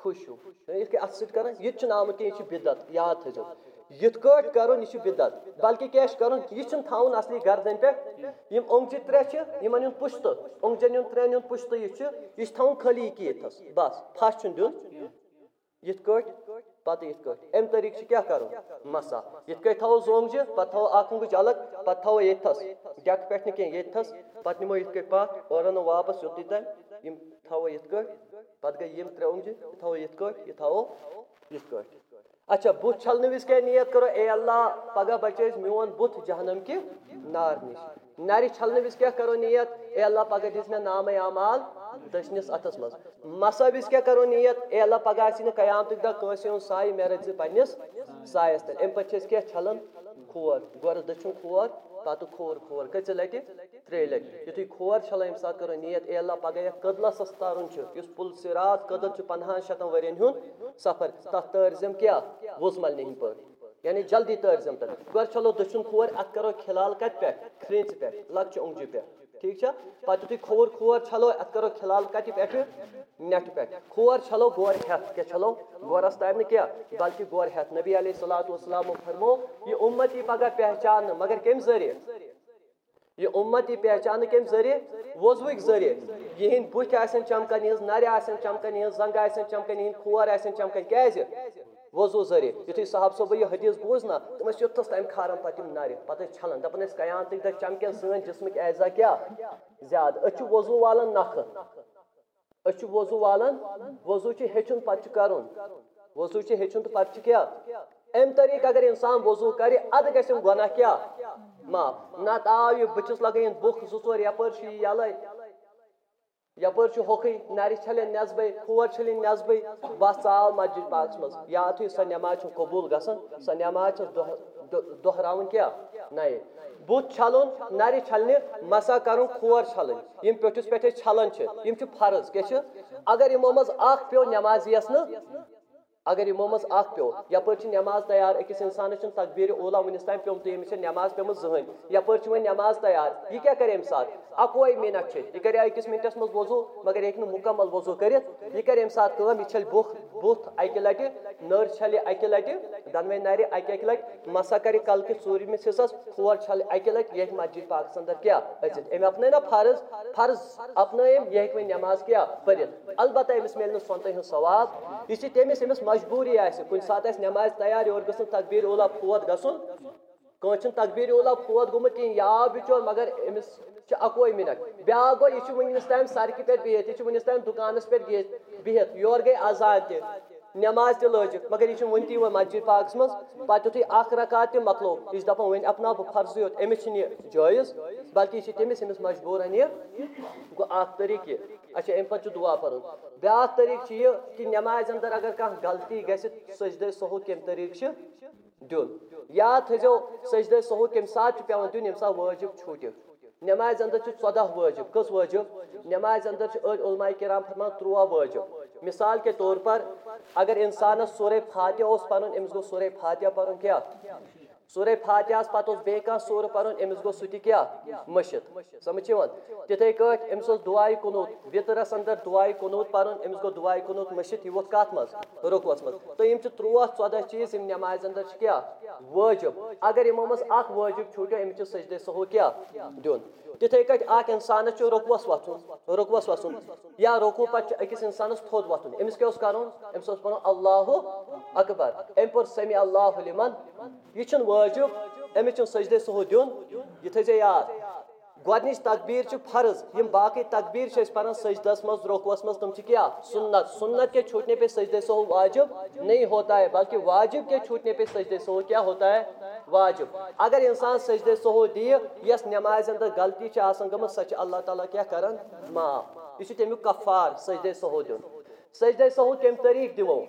[SPEAKER 1] خوش ہیوٗ یِتھ کٔنۍ اتھٕ سۭتۍ کران یہِ تہِ چھُنہٕ آمُت کینٛہہ یہِ چھُ بِدت یاد تھٲیزیو یِتھ کٲٹھۍ کرُن یہِ چھُ بِدت بلکہِ کیٛاہ چھُ کرُن یہِ چھُنہٕ تھاوُن اصلی گردن پٮ۪ٹھ یِم اوٚنگجہِ ترٛےٚ چھِ یِمن ہُنٛد پُشتہٕ اوٚنگجن ہُنٛد ترٛٮ۪ن ہُنٛد پُشتہٕ یہِ چھُ یہِ چھُ تھاوُن خٲلی کیتھس بس پھش چھُنہٕ دیُن یِتھ کٲٹھۍ پتہٕ یِتھ کٲٹھۍ۔ امہِ طریٖقہٕ چھُ کیٛاہ مسا۔ یِتھ کٲٹھۍ تھاوو زوٚنٛگجہِ، پتہٕ تھاوو اکھ اوٚنگُج الگ، پتہٕ تھاوو ییٚتہِ تھس ڈٮ۪کہٕ پٮ۪ٹھ نہٕ کینٛہہ ییٚتہِ تھس نِمو یِتھ کٲٹھۍ پتھ اورٕ انو واپس یوٚتُے تانۍ یِم تھاوو یِتھ کٲٹھۍ، پتہٕ گٔے یِم ترٛےٚ اوٚنگجہِ یہِ تھاوو یِتھ کٲٹھۍ، یہِ تھاوو یِتھ کٲٹھۍ۔ اچھا بُتھ چھلنہٕ وِزِ کیٛاہ نیت کرو؟ اے اللہ پگہہ بچٲیِس میون بُتھ جہنم کہِ نار نِش۔ نرِ چھلنہٕ وِزِ کیٛاہ کرو نیت؟ اے اللہ پگہہ دِژ مےٚ نامے اعمال۔ دٔچھنِس اَتھس منٛز۔ مسا وِزِ کیٛاہ کرو نیت؟ اے اللہ پگہہ آسہِ نہٕ قیامتٕکۍ دۄہ کٲنٛسہِ ہُنٛد سایہِ مےٚ رٔٹۍ جی سایس تل امہِ پتہٕ چھِ أسۍ کھور۔ گۄڈٕ دٔچھُن کھور پتہٕ کھوٚر کھور۔ کٔژِ لٹہِ ترٛیٚیہِ لٹہِ یِتھُے کھور چھلو ییٚمہِ ساتہٕ کرو نیت۔ اے اللہ پگہہ یتھ کٔدلس ترُن چھُ یُس پُل سِرات کٔدل چھُ پنٛدہن شیٚتن ؤرین ہُنٛد سفر۔ تتھ تٲرزم کیٛاہ وُزمل نِہِنٛدۍ پٲٹھۍ یعنی جلدی تٲرزم تتھ گۄڈٕ چھلو دٔچھُن کھور اتھ کرو کھِلال کتہِ پٮ۪ٹھ کھرٛینٛژِ پٮ۪ٹھ لۄکچہِ اوٚنگجہِ پٮ۪ٹھ ٹھیٖک چھا؟ پتہٕ یِتھُے کھووُر کھور چھلو اتھ کرو کھِلال کتہِ پٮ۪ٹھٕ نٮ۪ٹھٕ پٮ۪ٹھ کھور چھلو، گور ہٮ۪تھ کیٛاہ چھلو۔ گورس تارِ نہٕ کینٛہہ بلکہِ گور ہٮ۪تھ نبی علیہ صلاتُ وسلامو فرمو، یہِ اُمت یی پگہہ پہچاننہٕ مگر کمہِ ذٔریعہٕ یہ امت یہ پہچان کم ذریعہ وضوک ذریعہ یہند بت آسن چمکن یہز نر آسن چمکن یہز زنگ آسن چمکن یہند کھور آسن چمکن۔ کیازِ وضو ذریعہ یتھے صاحب صٲب یہ حدیث بوز نا، تم ٲسۍ یوٚتَس تام کھاران پتہٕ یِم نرِ پتہٕ ٲسۍ چھلان۔ دپان ٲسۍ قیامتٕکۍ دۄہ چمکن سٲنۍ جسمٕکۍ اعضا کیٛاہ؟ زیادٕ۔ أسۍ چھِ وضوٗ والان نکھٕ۔ أسۍ چھِ وضوٗ والان وضوٗ چھِ ہیٚچھُن پتہٕ چھُ کرُن۔ وضوٗ چھِ ہیٚچھُن تہٕ پتہٕ چھُ کیٛاہ؟ اگر انسان وضوٗ کرِ، ادٕ گژھٮ۪م گۄناہ کیٛاہ؟ معاف۔ نتہٕ آو یہِ بٕتھِس لگٲیِن بُکھ، زٕ ژور یپٲرۍ چھُ یہِ یپٲرۍ چھُ ہوکھٕے نرِ چھلٮ۪ن نٮ۪صبے کھور چھلٕنۍ بس ژاو مسجد پاکس منٛز یاد تھٲیِو سۄ نٮ۪ماز چھِ قبوٗل گژھان سۄ نٮ۪ماز چھِ دۄہراوٕنۍ کیٛاہ نَیہِ بُتھ چھلُن مسا کرُن کھور چھلٕنۍ یِم پیوٚٹھِس پٮ۪ٹھ أسۍ چھلان چھِ یِم چھِ فرض کیٛاہ چھِ اگر یِمو منٛز اکھ پیوٚو نٮ۪مازِیَس نہٕ اگر یِمو منٛز اکھ پیوٚو یپٲرۍ چھِ نٮ۪ماز تیار أکِس اِنسانس چھُنہٕ تقبیٖر اولا وُنِس تام پیوٚمتُے أمِس چھےٚ نٮ۪ماز پیٚمٕژ زٕہٕنۍ یپٲرۍ چھِ وۄنۍ نٮ۪ماز تیار، یہِ کیٛاہ کرِ اَمہِ ساتہٕ اکوے منٹ یہ کر اکس منٹس مز وضو مگر یہ مکمل وضو کرت یہ کر ام سات کم یہ چھل بخ بت اکہ لٹہ نر چھل اکہ لٹہ دنوے نر اکہ اکہ لٹہ مسا کر کل کس ژوٗرمِس حصس کھور چھل اکہ لٹہ یہ مسجد پاکس اندر کیا۔ اچھت ام اپنے نا فرض فرض اپنے ایم، یہ ہیٚکہِ وۄنۍ نٮ۪ماز کیٛاہ پٔرِتھ البتہ أمِس میلہِ نہٕ سونٛتھٕے ہُنٛد ثواب یہِ چھِ تٔمِس أمِس مجبوٗری آسہِ کُنہِ ساتہٕ آسہِ نٮ۪مازِ تیار یورٕ گٔژھ نہٕ تقبیٖر اولا فوت گژھُن کٲنٛسہِ چھُنہٕ تقبیٖر اولا فوت گوٚمُت کِہیٖنۍ یا آو بِچور، مگر أمِس اَکوے مِنٹ بیٛاکھ گوٚو یہِ چھُ وٕنکیٚنَس تام سڑکہِ پٮ۪ٹھ بِہِتھ، یہِ چھُ وٕنِس تام دُکانَس پٮ۪ٹھ بِہِتھ۔ یورٕ اذان تہِ، نٮ۪ماز لٲجِکھ، مگر یہِ چھُنہٕ وٕنہِ تہِ یِوان مسجد پاکَس منٛز۔ پَتہٕ یُتھُے اَکھ رکات تہِ مۄکلو یہِ چھِ دَپان وۄنۍ اَپناو بہٕ فرضٕے یوت، أمِس چھِنہٕ یہِ جٲیِز، بلکہِ یہِ چھِ تٔمِس، أمِس مجبوٗرَن یہِ۔ گوٚو اَکھ یہِ۔ اچھا اَمہِ پَتہٕ چھُ دُعا پَرُن۔ بیٛاکھ طٔریٖقہٕ چھُ یہِ کہِ نٮ۪مازِ اگر کانٛہہ غلطی گژھِ، سٔجدَے صحوٗ کَمہِ طٔریٖقہٕ چھِ دیُن۔ یاد تھٲیزیو سٔجدَے صحوٗ کَمہِ ساتہٕ چھُ پٮ۪وان دیُن، ییٚمہِ ساتہٕ وٲجِب چھوٗٹہِ نماز اندر چھِ ژۄداہ وٲجِب کٔژ وٲجِب نماز اندر چھِ أڑۍ علماء کِرام فرمان تُرٛواہ وٲجِب مثال کے طور پر اگر اِنسانَس سورے فاتحہ اوس پَرُن أمِس گوٚو سورے فاتحہ پَرُن کیٛاہ سورے فاتحہَس پَتہٕ اوس بیٚیہِ کانٛہہ سورٕ پَرُن أمِس گوٚو سُہ تہِ کیٛاہ؟ مٔشِد۔ سَمٕجھ یِوان تِتھَے کٲٹھۍ أمِس اوس دُعاے کُنوٗت، وِترَس اَندَر دُعاے کُنوٗت پَرُن أمِس گوٚو دُعاے کُنوٗت مٔشِد، یہِ ووت کَتھ منٛز؟ رُکوَس منٛز۔ تہٕ یِم چھِ تُرٛواہ ژۄداہ چیٖز، یِم نٮ۪مازِ اَندَر چھِ کیٛاہ؟ وٲجِب اگر یِمو منٛز اَکھ وٲجِب چھوٗٹیو أمِس چھِ سٔجدے صحوٗ کیٛاہ؟ دیُن۔ تِتھَے کٲٹھۍ اَکھ اِنسانَس چھُ رۄقوَس وۄتھُن رۄقوَس وَسُن یا رۄقوٗ پَتہٕ چھُ أکِس اِنسانَس تھوٚد وۄتھُن أمِس کیٛاہ اوس کَرُن؟ أمِس اوس پَرُن اللہُ اکبر أمۍ پوٚر سمی اللہُ لِمن، یہِ چھُنہٕ وٲجِب أمِس چھُنہٕ سٔجدے صحوٗ دیُن یہِ تھٲیزِ یاد گۄڈنِچ تقبیٖر چھِ فرض. یِم باقٕے تقبیٖر چھِ أسۍ پَران سٔجدَس منٛز روقوَس منٛز تِم چھِ کیٛاہ سُنت. سُنت کے چھوٗٹنے پے سٔجدے صحوٗ واجِب نہیں ہوتا ہے، بلکہِ واجِب کے چھوٗٹنے پے سٔجدے صحوٗ کیٛاہ ہوتا ہے؟ واجِب. اگر اِنسان سٔجدے صحوٗ دِیہِ یۄس نٮ۪مازِ اَندَر غلطی چھِ آسان گٔمٕژ سۄ چھِ اللہ تعالیٰ کیٛاہ کَران معاف. یہِ چھُ تَمیُک کفار سٔجدے صحوٗ دیُن سٔجدے صحوٗ کَمہِ طٔریٖقہٕ دِمو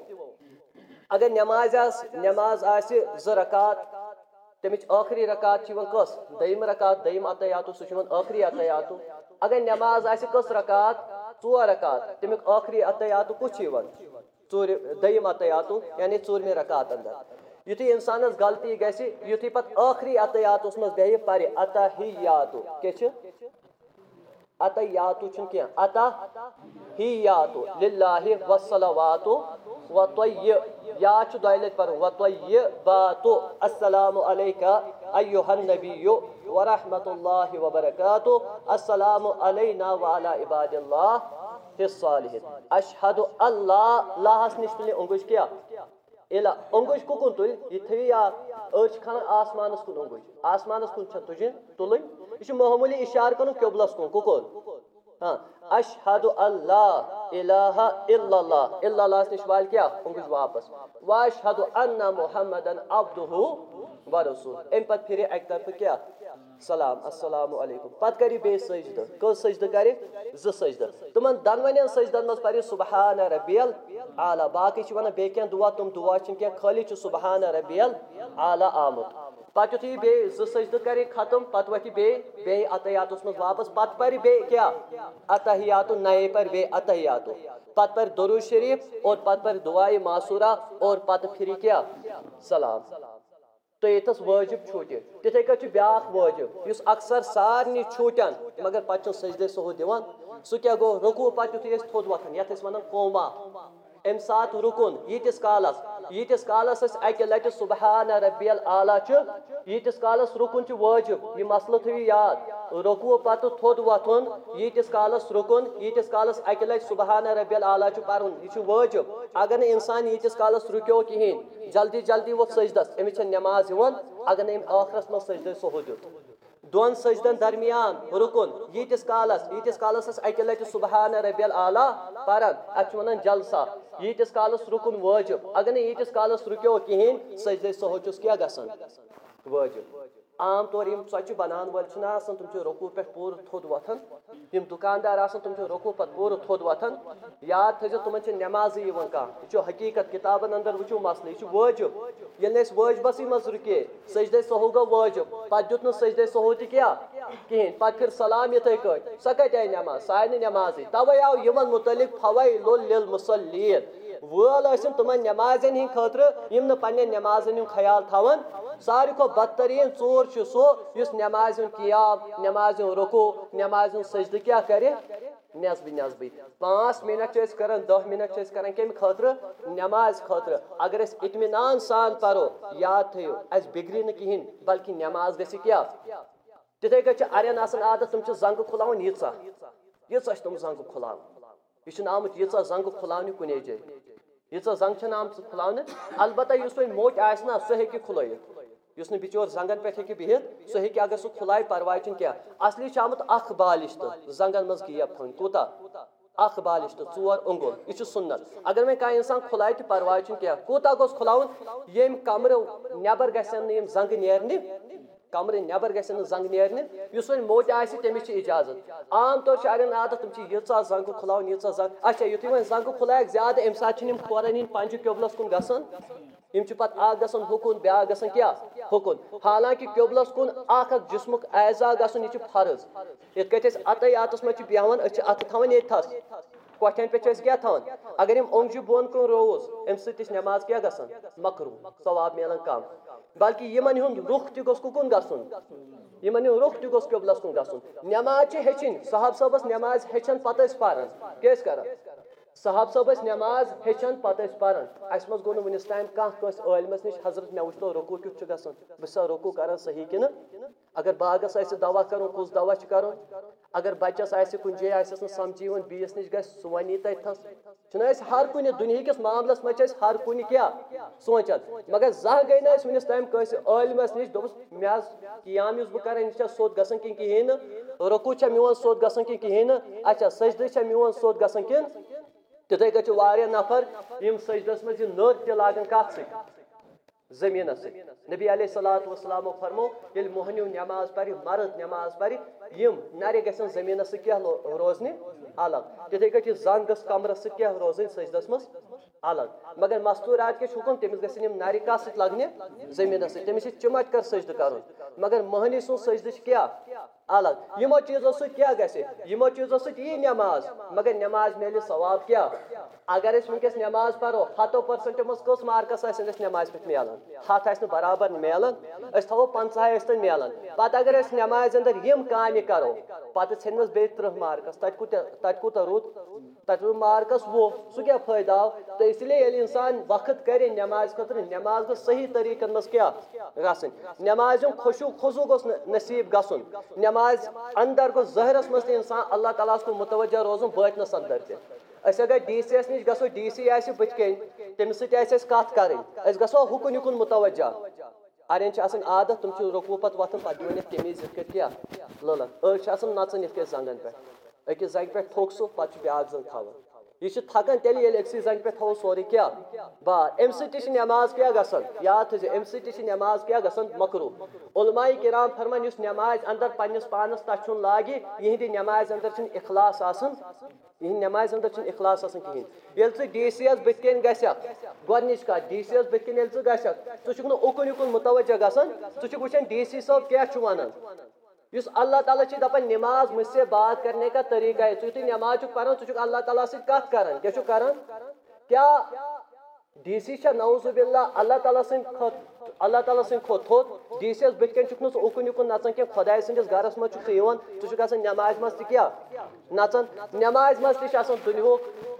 [SPEAKER 1] اگر نٮ۪مازِ آسہِ نٮ۪ماز آسہِ زٕ رکات تمچ آخری رکعت کس یِوان رکعت، دوٚیِم رکات دوٚیِم آخری سُہ اگر نماز آسہِ کس رکعت؟ ژور رکعت۔ تمیک آخری عطیاتوٗ کچھ چھُ یِوان؟ ژوٗرِ یعنی ژوٗرمہِ رکعت اندر۔ یُتھُے انسانس غلطی گژھِ، یُتھُے پَتہٕ آخری عطیاتوٗہَس مز بہ پہ عطا کیا یاتوٗ کیٛاہ چھِ عطا ہی یاتوٗ لِلہِ وسلواتوٗ و تۄہہِ یا چھُ دۄیہِ لَٹہِ پَرُن و تۄہہِ باتوٗ السلام علیکم ایُہن نبی ورحمۃ اللہ وبرکاتہ السلام علینا وعلیٰ عباد اللہ صالحین اشحد اللہ اللہَس نِش تُلہِ اوٚنٛگُج کیٛاہ ییٚلہِ اوٚنٛگُج کُکُن تُلہِ یہِ تھٲیِو یاد أڑۍ چھِ کھَنان آسمانَس کُن اوٚنٛگُج آسمانَس کُن چھےٚ تُجِنۍ تُلٕنۍ یہِ چھُ معموٗلی اِشارٕ کَرُن قبلَس کُن کُکُن ہاں اشحد اللہ الہ الا اللہ الا نِش والہِ کیٛاہ اوٚنٛگُج واپَس واشحد انّ محمد عبدُہوٗ رسول اَمہِ پَتہٕ پھِرِ اَکہِ طرفہٕ کیٛاہ سلام، السلام علیکُم۔ پَتہٕ کَرِ بیٚیہِ سٔجدٕ۔ کٔژ سٔجدٕ کَرِ؟ زٕ سٔجدٕ۔ تِمن دۄنوَنٮ۪ن سٔجدَن منٛز پَرِ سُبحانہ ربیل۔ عالیٰ باقٕے چھِ وَنان بیٚیہِ کینٛہہ دُعا، تِم دُعا چھِنہٕ کینٛہہ، خٲلی چھُ سُبحانہ ربیل۔ عالیٰ آمُت۔ پَتہٕ یُتھُے یہِ بیٚیہِ زٕ سٔجدٕ کَرِ ختم، پَتہٕ وۄتھِ بیٚیہِ بیٚیہِ عطیاتَس منٛز واپَس، پَتہٕ پَرِ بیٚیہِ کیٛاہ؟ عطحیاتوٗ نَیے پَرِ بیٚیہِ عطحیاتوٗ پَتہٕ پَرِ دروٗ شریٖف، اور پَتہٕ پَرِ دُعایہِ ماسوٗرا اور پَتہٕ پھِرِ کیٛاہ؟ سلام۔ تو ییٚتھَس واجب چھوٗٹہِ تتھے کٔٹھۍ چھ بیاکھ واجب، یُس اکثر سارنی چھوٹن، مگر پتہ چھُنہٕ سٔجدے صحوٗ دِوان، سُہ کیٛاہ گوٚو؟ رُکوٗ پَتہٕ یُتھُے أسۍ تھوٚد وۄتھان، یَتھ أسۍ وَنان کوما اَمہِ ساتہٕ رُکُن ییٖتِس کالَس ییٖتِس کالَس أسۍ اَکہِ لَٹہِ سُبحانہ ربیل عالیٰ چھُ ییٖتِس کالَس رُکُن چھُ وٲجِب یہِ مَسلہٕ تھٲیِو یاد رۄقوٗ پَتہٕ تھوٚد وۄتھُن ییٖتِس کالَس رُکُن ییٖتِس کالَس اَکہِ لَٹہِ سُبحانہ ربیل عالیٰ چھُ پَرُن یہِ چھُ وٲجِب اگر نہٕ اِنسان ییٖتِس کالَس رُکیو جلدی جلدی ووٚتھ سٔجدَس أمِس چھَنہٕ نٮ۪ماز یِوان اگر نہٕ أمۍ ٲخرَس منٛز سٔجدے صحوٗ دیُت دۄن سٔجدَن درمیان رُکُن ییٖتِس کالَس ییٖتِس کالَس أسۍ اَکہِ لَٹہِ سُبحانہ ربیل عالیٰ پَران اَتھ چھِ وَنان جلسا ییٖتِس کالَس رُکُن وٲجِب اگر نہٕ ییٖتِس کالَس رُکیو کِہیٖنۍ سٔجدے صحوٗ چھُس کیٛاہ گژھان وٲجِب عام طور یِم ژۄچہِ بَناون وٲلۍ چھِنہ آسان تِم چھِ رۄقوٗ پٮ۪ٹھ پوٗرٕ تھوٚد وۄتھان یِم دُکاندار آسان تِم چھِ رۄقوٗ پَتہٕ پوٗرٕ تھوٚد وۄتھان یاد تھٲیزیو تِمن چھِ نٮ۪مازٕے یِوان کانٛہہ یہِ چھُ حقیٖقت کِتابَن اَندر وٕچھِو مَسلہٕ یہِ چھُ ییٚلہِ أسۍ وٲجبَسٕے منٛز رُکے سٔجدے صحوٗ گوٚو وٲجِب پَتہٕ دیُت نہٕ سٔجدے صحوٗ تہِ کیٛاہ کِہیٖنۍ پَتہٕ پھِر سلام یِتھَے کٲٹھۍ سۄ کَتہِ آیہِ نٮ۪ماز سۄ آیہِ نہٕ نٮ۪مازٕے تَوَے آو یِمن مُتعلِق فوے لُل مُسلیٖن وٲل ٲسِن تِمن نٮ۪مازٮ۪ن ہِنٛدۍ خٲطرٕ یِم نہٕ پنٕنٮ۪ن نٮ۪مازن ہُنٛد خیال تھاوان ساروی کھۄتہٕ ساری کھو بدترین ژور سو اس نماز قیام نماز رکو نماز سجدہ کیا کرے؟ نصبی نصبی پانچ منٹ کران، دہ منٹ کران کم خاطر نماز خاطر اگر اس اطمینان سان پرو، یاد تھو اس بگری نہ کہین بلکہ نماز گژھِ کیا تتھے کچھ اڑین آسان عادت، تم زنگ کھلاون ییژا ییژا تم زنگ کھلاون یہ آمت ییژا زنگ کھلاونہ کنے جائے ییژا زنگ آمت کھلاونہ، البتہ اس وۄنۍ موٹ آسہِ نا، سُہ ہیٚکہِ کھلٲیِتھ۔ یس نہ بچور زنگن پہ ہیٚکہِ بِہِتھ، سُہ ہیٚکہِ اگر سُہ کھلایہِ پرواے چھُنہٕ کینٛہہ۔ اصلی چھُ آمُت اکھ بالش تہٕ زنگن منٛز گیپ تھاوٕنۍ کوٗتاہ اکھ بالش تہٕ ژور اوٚنگُل یہِ چھُ سُنت۔ اگر وۄنۍ کانٛہہ اِنسان کھُلایہِ تہِ پرواے چھُنہٕ کینٛہہ۔ کوٗتاہ گوٚژھ کھُلاوُن ییٚمہِ کمرٕ نٮ۪بر گژھن نہٕ یِم زنگہٕ نیرنہِ، کمرٕ نٮ۪بر گژھن نہٕ زنٛگہٕ نیرنہِ، یُس وۄنۍ موٹہِ آسہِ تٔمِس چھِ اِجازت۔ عام طور چھِ اڑٮ۪ن عادت تِم چھِ ییٖژاہ زنٛگہٕ کھُلاوٕنۍ، ییٖژاہ زنٛگ۔ اچھا یُتھُے وۄنۍ زنٛگہٕ کھُلایکھ زیادٕ، اَمہِ ساتہٕ چھِنہٕ یِم کھورن ہِنٛدۍ کیوبلس کُن گژھان؟ یم پتہ اخ گھن حکن بیاکھ گھن کیا؟ حکن حالانکہ قبلس کن اخ اخ جسمک اعضا گھن یہ فرض۔ یت کت اتائی اتس مجھ بیہان ات تھوان یہ تھس۔ کوٹھین پہ کیا تھوان اگر یم اونگجہ بون کن روز ام ست نماز کیا گھن مکرو ثواب ملان کم۔ بلکہ یمن ہند رخ تہ گوس کن گھن یمن ہند رخ تہ گوس قبلس کن گھن نماز ہچن صاحب صاحبس نماز ہچن پتہ پران کیس کران صاحب صاحب نماز ہچان پتہ پران۔ اس مز گو ونس تام کس عالمس نش حضرت مے وچھ تو رکو کیت گژھان بہ رکو کران صحیح کن اگر باغس آسہ دوا کرن، کس دوا کرن؟ اگر بچس آسہ کن جائے آسس نا سمجھی ون بیس نش گژھ سہ ونی تتھس چھنا اس ہر کن دنیا کس معاملس مچ اس ہر کن کیا سوچان مگر زہ گئی نا اس ونس تام کس عالمس نش دوس مے از قیام یس بہ کران، یہ سود گژھان کن کہین رکو چھ میون سود گژھان کن کہین اچھا سجدہ چھ میون سود گژھان کن تتھے کچھ واریاہ نفر یم سجدس مز یہ نر تہ لاگان کت سی زمین سی نبی علیہ الصلوۃ وسلامو فرمو یل موہنیو نماز پری مرد نماز پری یم نری گژھن زمین سی کیا روزنی الگ تتھے کچھ زنگ گس کمرس سی کیا روزن سجدس مز الگ۔ مگر مستورات کے حکم تمس گژھن یم نری کس سی لگنی زمین سی تمس چمٹ کر سجدہ کرن مگر مہنی سن سجدہ کیا؟ الگ۔ یمو چیزو ست کیا گژھِ یمو چیزو ست یی نماز؟ مگر نماز میلہِ ثواب کیا؟ اگر اس ونکس نماز پرو، ہتو پرسنٹ مز کس مارکس آسن اس نماز پہ ملان ہتھ آس برابر ملان اس تھو پنچہ اس تن ملان پتہ اگر اس نماز اندر یم کامہ کرو پتہ ژھنمس بے ترہ مارکس تت کوتہ تت کوتہ رود۔ تت مارکس، وہ سہ کیا فائدہ؟ آو تو اس لیے یل انسان وقت کرے نماز خاطر نماز گوس صحیح طریقن مز کیا؟ گھن نماز خوشو خضو گوس نصیب گھن نماز اندر گو ظاہرس مز انسان اللہ تعالیٰ کو متوجہ روزن بٲتنس اندر تہ اس اگر ڈی سی یس نش گژھو ڈی سی آسہِ بٕتھِ کَنۍ تٔمِس سۭتۍ آسہِ اَسہِ کَتھ کَرٕنۍ أسۍ گژھو ہُکُن یُکُن مُتوجہ۔ اڑٮ۪ن چھِ آسان عادت تِم چھِ رۄکوٗ پَتہٕ وۄتھان پَتہٕ دِوان یَتھ قمیٖض یِتھ کٔٹھۍ کیٛاہ لٔلَن أڑۍ چھِ آسان نَژان یِتھ کٔٹھۍ زنٛگَن پٮ۪ٹھ أکِس زنٛگہِ پٮ۪ٹھ تھوٚک سُہ پَتہٕ چھُ بیٛاکھ زنٛگ تھاوان یہ تھکان تیل ییٚلہِ أکسٕے زنٛگہِ پٮ۪ٹھ تھاوو سورُے کیٛاہ بار اَمہِ سۭتۍ تہِ چھِ نٮ۪ماز کیٛاہ گژھان یاد تھٲیزِ اَمہِ سۭتۍ تہِ چھِ نٮ۪ماز کیٛاہ گژھان مۄکروٗ علماء کِرام فرمان یُس نٮ۪مازِ اندر پنٛنِس پانَس تَچھُن لاگہِ یِہِنٛدِ نٮ۪مازِ اندر چھُنہٕ اخلاص آسان یِہِنٛدِ نٮ۪مازِ اندر چھُنہٕ اخلاص آسان کِہیٖنۍ ییٚلہِ ژٕ ڈی سی یس بٕتھِ کَنۍ گژھکھ گۄڈنِچ کَتھ ڈی سی یس بٕتھِ کَنۍ ییٚلہِ ژٕ گژھکھ ژٕ چھُکھ نہٕ اُکُن یُکُن مُتوجہ گژھان ژٕ چھُکھ وٕچھان ڈی سی صٲب کیٛاہ چھُ وَنان یُس اللہ تعالیٰ چھِ دَپان نماز مجھ سے بات کرنے کا طریقہ ہے یُتھُے نماز چھُکھ پَران ژٕ چھُکھ اللہ تعالیٰ سۭتۍ کَتھ کران کیٛاہ چھُکھ کران کیٛاہ ڈی سی چھا نوزُب اللہ اللہ تعالیٰ سٕنٛدِ کھۄتہٕ اللہ تعالیٰ سٕنٛدِ کھۄتہٕ تھوٚد ڈی سی یس بٕتھِ کَنۍ چھُکھ نہٕ ژٕ اُکُن یُکُن نَژان کینٛہہ خۄداے سٕنٛدِس گرس منٛز چھُکھ ژٕ یِوان ژٕ چھُکھ آسان نٮ۪مازِ منٛز تہِ کیٛاہ نَژان نٮ۪مازِ منٛز تہِ چھِ آسان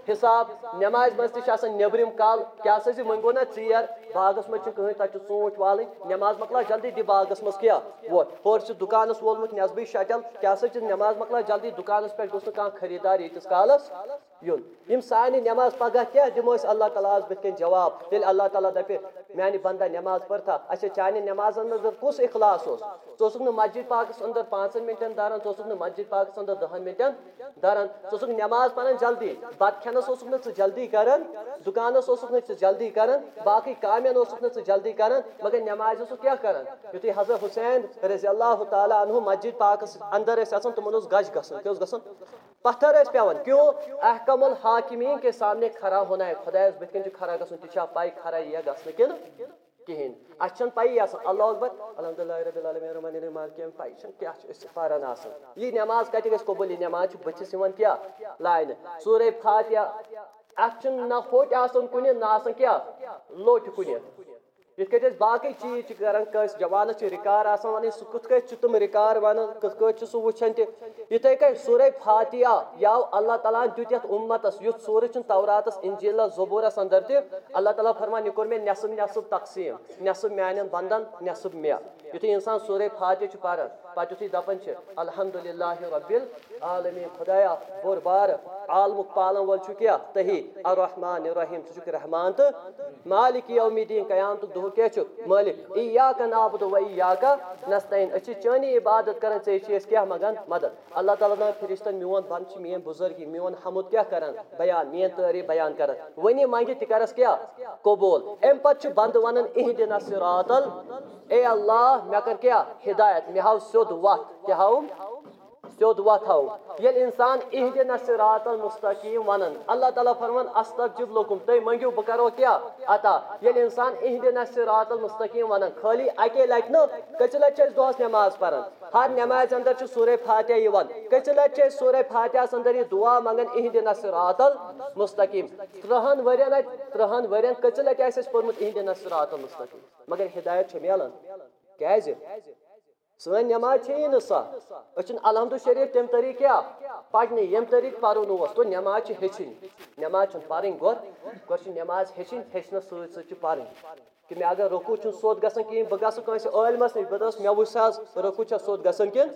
[SPEAKER 1] حساب، نماز منٛز تہِ چھِ آسان نیٚبرِم کَل کیٛاہ سا زِ نا ژیر، باغس منٛز کہیں کٕہٕنۍ تَتہِ چھِ ژوٗنٛٹھۍ والٕنۍ نٮ۪ماز جلدی دی باغس منٛز کیا ووت ہور چھِ دُکانَس وولمُت نٮ۪صبٕے شٹل کیا سا نماز مکلا جلدی دکانس پہ گوس نہٕ خریدار یتس کالس؟ یُن یِم سانہِ نٮ۪ماز پگاہ کیٛاہ دِمو أسۍ اللہ تعالیٰ ہَس بٕتھِ کَنۍ جواب ییٚلہِ اللہ تعالیٰ دَپہِ میانہِ بنٛدا نٮ۪ماز پٔرتھا اچھا چانہِ نٮ۪مازن منٛز کُس اخلاص اوس ژٕ اوسُکھ نہٕ مسجد پاکس انٛدر پانٛژن منٹن دَران ژٕ اوسُکھ نہٕ مسجد پاکس انٛدر دہن منٹن دَران ژٕ اوسُکھ نٮ۪ماز پران جلدی بتہٕ کھٮ۪نس اوسُکھ نہٕ ژٕ جلدی کران دُکانس اوسُکھ نہٕ ژٕ جلدی کران باقٕے کامٮ۪ن اوسُکھ نہٕ ژٕ جلدی کران مگر نٮ۪مازِ اوسُکھ کیٛاہ کران یُتھُے حضرت حُسین رضی اللہ تعالیٰ انہُ مسجد پاکس انٛدر ٲسۍ اژان تِمن اوس گش گژھان کیٛاہ اوس گژھان پتھر ٲسۍ پیٚوان کیوں؟ احکم الحاکمیٖن کے سامنے کھڑا ہونا ہے۔ خۄدایس بٕتھِ کَنۍ چھُ کھڑا گژھُن تہِ چھا پاے کھڑا یِیا گژھنہٕ کِنہٕ کہین۔ اَسہِ چھَنہٕ پَیی آسان اللہ اکبر۔ الحمدُاللہ رب العالمین الرحمن الرحیم مالک یوم پَیی چھَنہٕ کیٛاہ چھِ أسۍ پَران آسان یہِ نٮ۪ماز کَتہِ گژھِ قبوٗل یہِ نٮ۪ماز چھِ بٕتھِس یِوان کیٛاہ لاینہٕ سورے فاتحہ۔ اَتھ چھُنہٕ نہ ہوٚٹۍ آسان کُنہِ نہ آسان کیٛاہ لوٚٹھ کُنہِ یت کٹ باقی چیز کران کس جوانس رکار آسان ون سہ کت کت تم رکار ون کت کت سہ وچان تہ۔ کن سورہ فاتحہ یاو اللہ تعالیٰ دیت یت امتس یت سورہ چھ توراتس، انجیلس، زبورس اندر تہ، اللہ تعالیٰ فرمان یہ کور میں نصب نصب تقسیم نصب میان بندن نصب مے۔ یتھے انسان سورہ فاتحہ پران، پتہ یتھے دپان الحمد للہ رب العالمین خدایا بور بار عالمک پالن ول کیا تہی، الرحمن الرحیم ژٕ رحمان تو مالک یوم الدین قیامت دہ کیا چھو مالک ایاک نعبد و ایاک نستعین اچھ چانی عبادت کرن ژے چھ اس کیا مگن مدد اللہ تعالیٰ دان فرشتن میون بن چھ مین بزرگی میون حمد کیا کرن بیان مین تعریف بیان کرن ونی مانگی تہ کرس کیا قبول ام پت چھ بند ونن اہدنا الصراط اے اللہ مے کر کیا ہدایت مے ہاو سود وقت کیا ہاو سیود وت ہو یل انسان اہدن الصراط المستقیم ونن۔ اللہ تعالیٰ فرمان استغفر لكم تُہۍ منگیو، بہ کرو کیا عطا۔ یل انسان اہدن الصراط المستقیم ونن۔ خالی اکے لٹہ نہ کچ لٹ چھ نماز پران۔ ہر نماز اندر چھ سورہ فاتحہ یوان۔ کچ لٹ چھ سورہ فاتحہ اندر یہ دعا منگن اہدن الصراط المستقیم۔ ترہن ورین ترہن ورین کچ لٹ اس پرمت اہدن الصراط المستقیم۔ مگر ہدایت چھ میلان کیازِ؟ سن نماز نا سا اچھن الحمد شریف تم طریق کیا پڑھنے یم طریق پرن اس تو نماز ہچن نماز چھ پرن گور گور نماز ہچن ہچن ست ست پرن کہ مے اگر رکو چھ سود گسن کین بہ گس کنس عالمس نش بہ دس مے وچ ساز رکو چھ سود گسن کین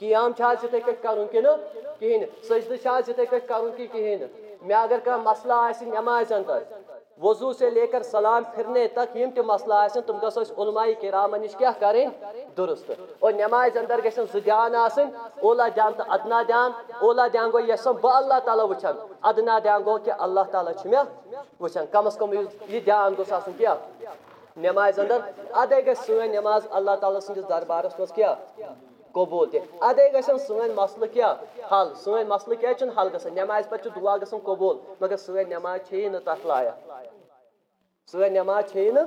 [SPEAKER 1] قیام چھ از تے کرن کین کہین سجدہ چھ از تے کرن کی کہین مے اگر کا مسئلہ آسی نماز اندر وضو سے لے کر سلام پھرنے تک یم تہ مسئلہ آسن، تم گھو علماء کرام نش کیا کریں؟ درست۔ اور نماز اندر گھن ز دھیان آسن، اولا دھیان تو ادنا دھیان اولا دھیان گو یسم بہ اللہ تعالیٰ وچھان ادنا دھیان گو کہ اللہ تعالیٰ چھ مے وچھان کم از کم یہ دھیان گوس آسن کیا؟ نماز اندر۔ ادے گھ سن نماز اللہ تعالیٰ سندس دربارس مز کیا؟ قبول تہ ادے گھن سن مسلہ کیا حل۔ سن مسلہ کیا حل گھن نماز پہ دعا گھن قبول، مگر سن نماز چھ نا تر لائق سن نماز چھ نا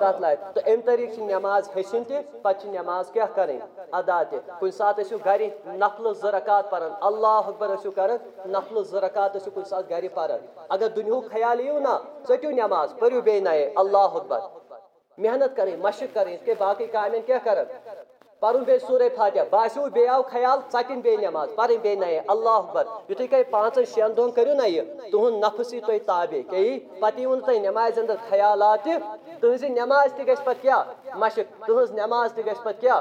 [SPEAKER 1] تر لائق تو ام طریق نماز ہچن تہ، پتہ نماز کیا کریں ادا تہ۔ کن سات ٲسِو گرِ نفل زٕ رکات پران۔ اللہ اکبر ٲسِو کران نفل زٕ رکات ٲسِو کُنہِ ساتہٕ گرِ پران۔ اگر دُنیہُک خیال یِیو نا، ژٔٹِو نماز، پٔرِو بیٚیہِ نَیے۔ اللہ اکبر۔ محنت کریں مشق کریں کہ باقی کامین کیا کرن؟ پرن بیٚیہِ سورہ فاتحہ باسیو بیٚیہِ آو خیال ژَٹٕنۍ بیٚیہِ نٮ۪ماز پَرٕنۍ بیٚیہِ نَیہِ اللہ اکبر۔ یتھے کہ پانچن شین دون کٔرِو نا یہ تُہُنٛد نفس تہ تابع کہ پتہ نہٕ تۄہہِ نماز اندر خیالات تہذ نماز تہِ گژھِ پتہ کیا مشق تہذ نماز تہ گژھِ پتہ کیا؟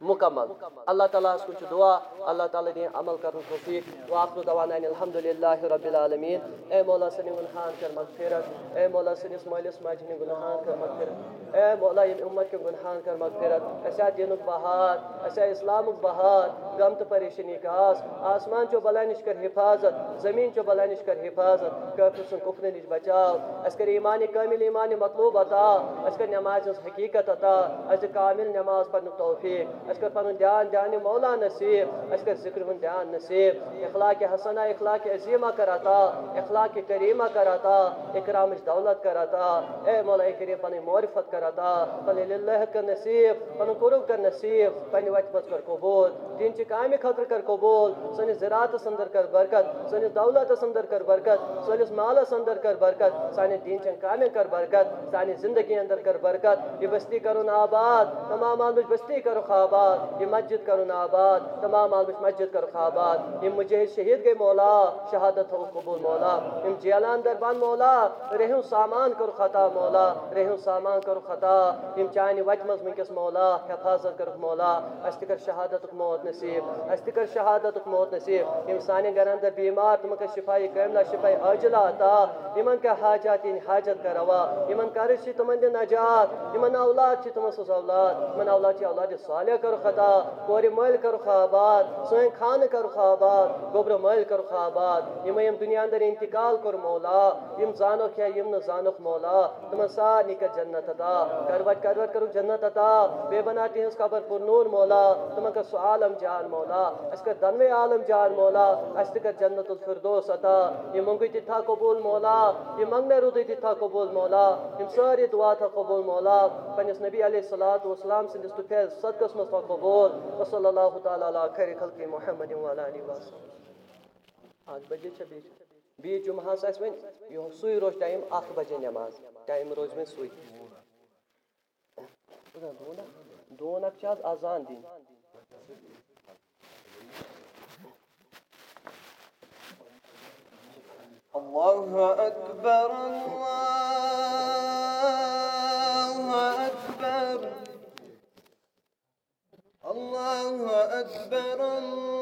[SPEAKER 1] مکمل۔ اللہ تعالیٰ اس دعا، اللہ تعالیٰ دین عمل کرن توفیق۔ واخر دعوانا ان الحمد للہ رب العالمین۔ اے مولا سنی گناہان کر مغفرت اے مولا سنس مالس ماجہ گناہان کر مغفرت اے مولا یم امت کے گناہان کر مغفرت اسا دینک بہار اسا اسلامک بہار غم تو پریشانی کاس آسمان چو بلا نش کر حفاظت، زمین چو بلا نش کر حفاظت۔ کافر سن کفر نش بچاو اس کر ایمان کامل ایمان مطلوب عطا۔ اس کر نماز حقیقت عطا۔ اس کامل نماز پڑھنے توفیق اس کر پن دھیان دھیان مولا نصیب اس کر ذکر ہن دھیان نصیب، اخلاق حسنہ، اخلاق عظیمہ کراتا اخلاق کریمہ کراتا اکرام دولت کراتا اے مولا کریم پن معرفت کراتا پن للہ کر نصیب پن قرب کر نصیب پن وت پت کر قبول، دین چ کامہ خاطر کر قبول سن زراعت اندر کر برکت سن دولت اندر کر برکت سنس مالس اندر کر برکت سانہ دین چن کامہ کر برکت سانہ زندگی اندر کر برکت یہ بستی کر کرن آباد. تمام مال بستی کرو آباد. یہ مسجد کرن آباد. تمام عالمش مسجد کر آباد. یم مجاہد شہید گئے مولا. شہادت ہو قبول مولا. یم جیلان در بند مولا. رہن سامان کر خطا مولا. رہن سامان کر خطا. یم چانہ وت مز ونکس مولا. حفاظت کر مولا. اس کر شہادت موت نصیب. اس کر شہادت موت نصیب. یم سانہ گرن در بیمار تم کا شفائی کاملہ شفائی عاجلہ عطا. یمن کا حاجات یعنی حاجت کر روا. یمن کرش تمن نجات. یمن اولاد چھ تمن سوز اولاد من اولاد چھ اولاد صالح کر خطا کور مل کر خوابات سن خان کر خوابات، گوبر مل کر خوابات یم یم دنیا اندر انتقال کر مولا، یم زانو کیا، یم نہ زانو مولا تم سارے کر جنت عطا کروٹ کروٹ کرو جنت عطا بے بنا تہذ قبر پر نور مولا تم کر سو عالم جان مولا، اس کر دنوے عالم جان مولا، اس کر جنت الفردوس عطا یہ منگو تھا قبول مولا، یہ منگنے رو تھا قبول مولا، یم ساری دعا تھا قبول مولا پنس نبی نبی علیہ الصلوۃ والسلام سندس تو فیض صدقس مس قبول وصلی اللہ تعالی علی خیر خلق محمد و علی آلہ وسلم آج بجے چھ بیچ بیچ جمعہ اس ون یہ سوئی روز ٹائم 8 بجے نماز۔ ٹائم روز میں سوئی۔ دون اک آز اذان دن الله أكبر الله الله أكبر.
[SPEAKER 2] الله أكبر الله.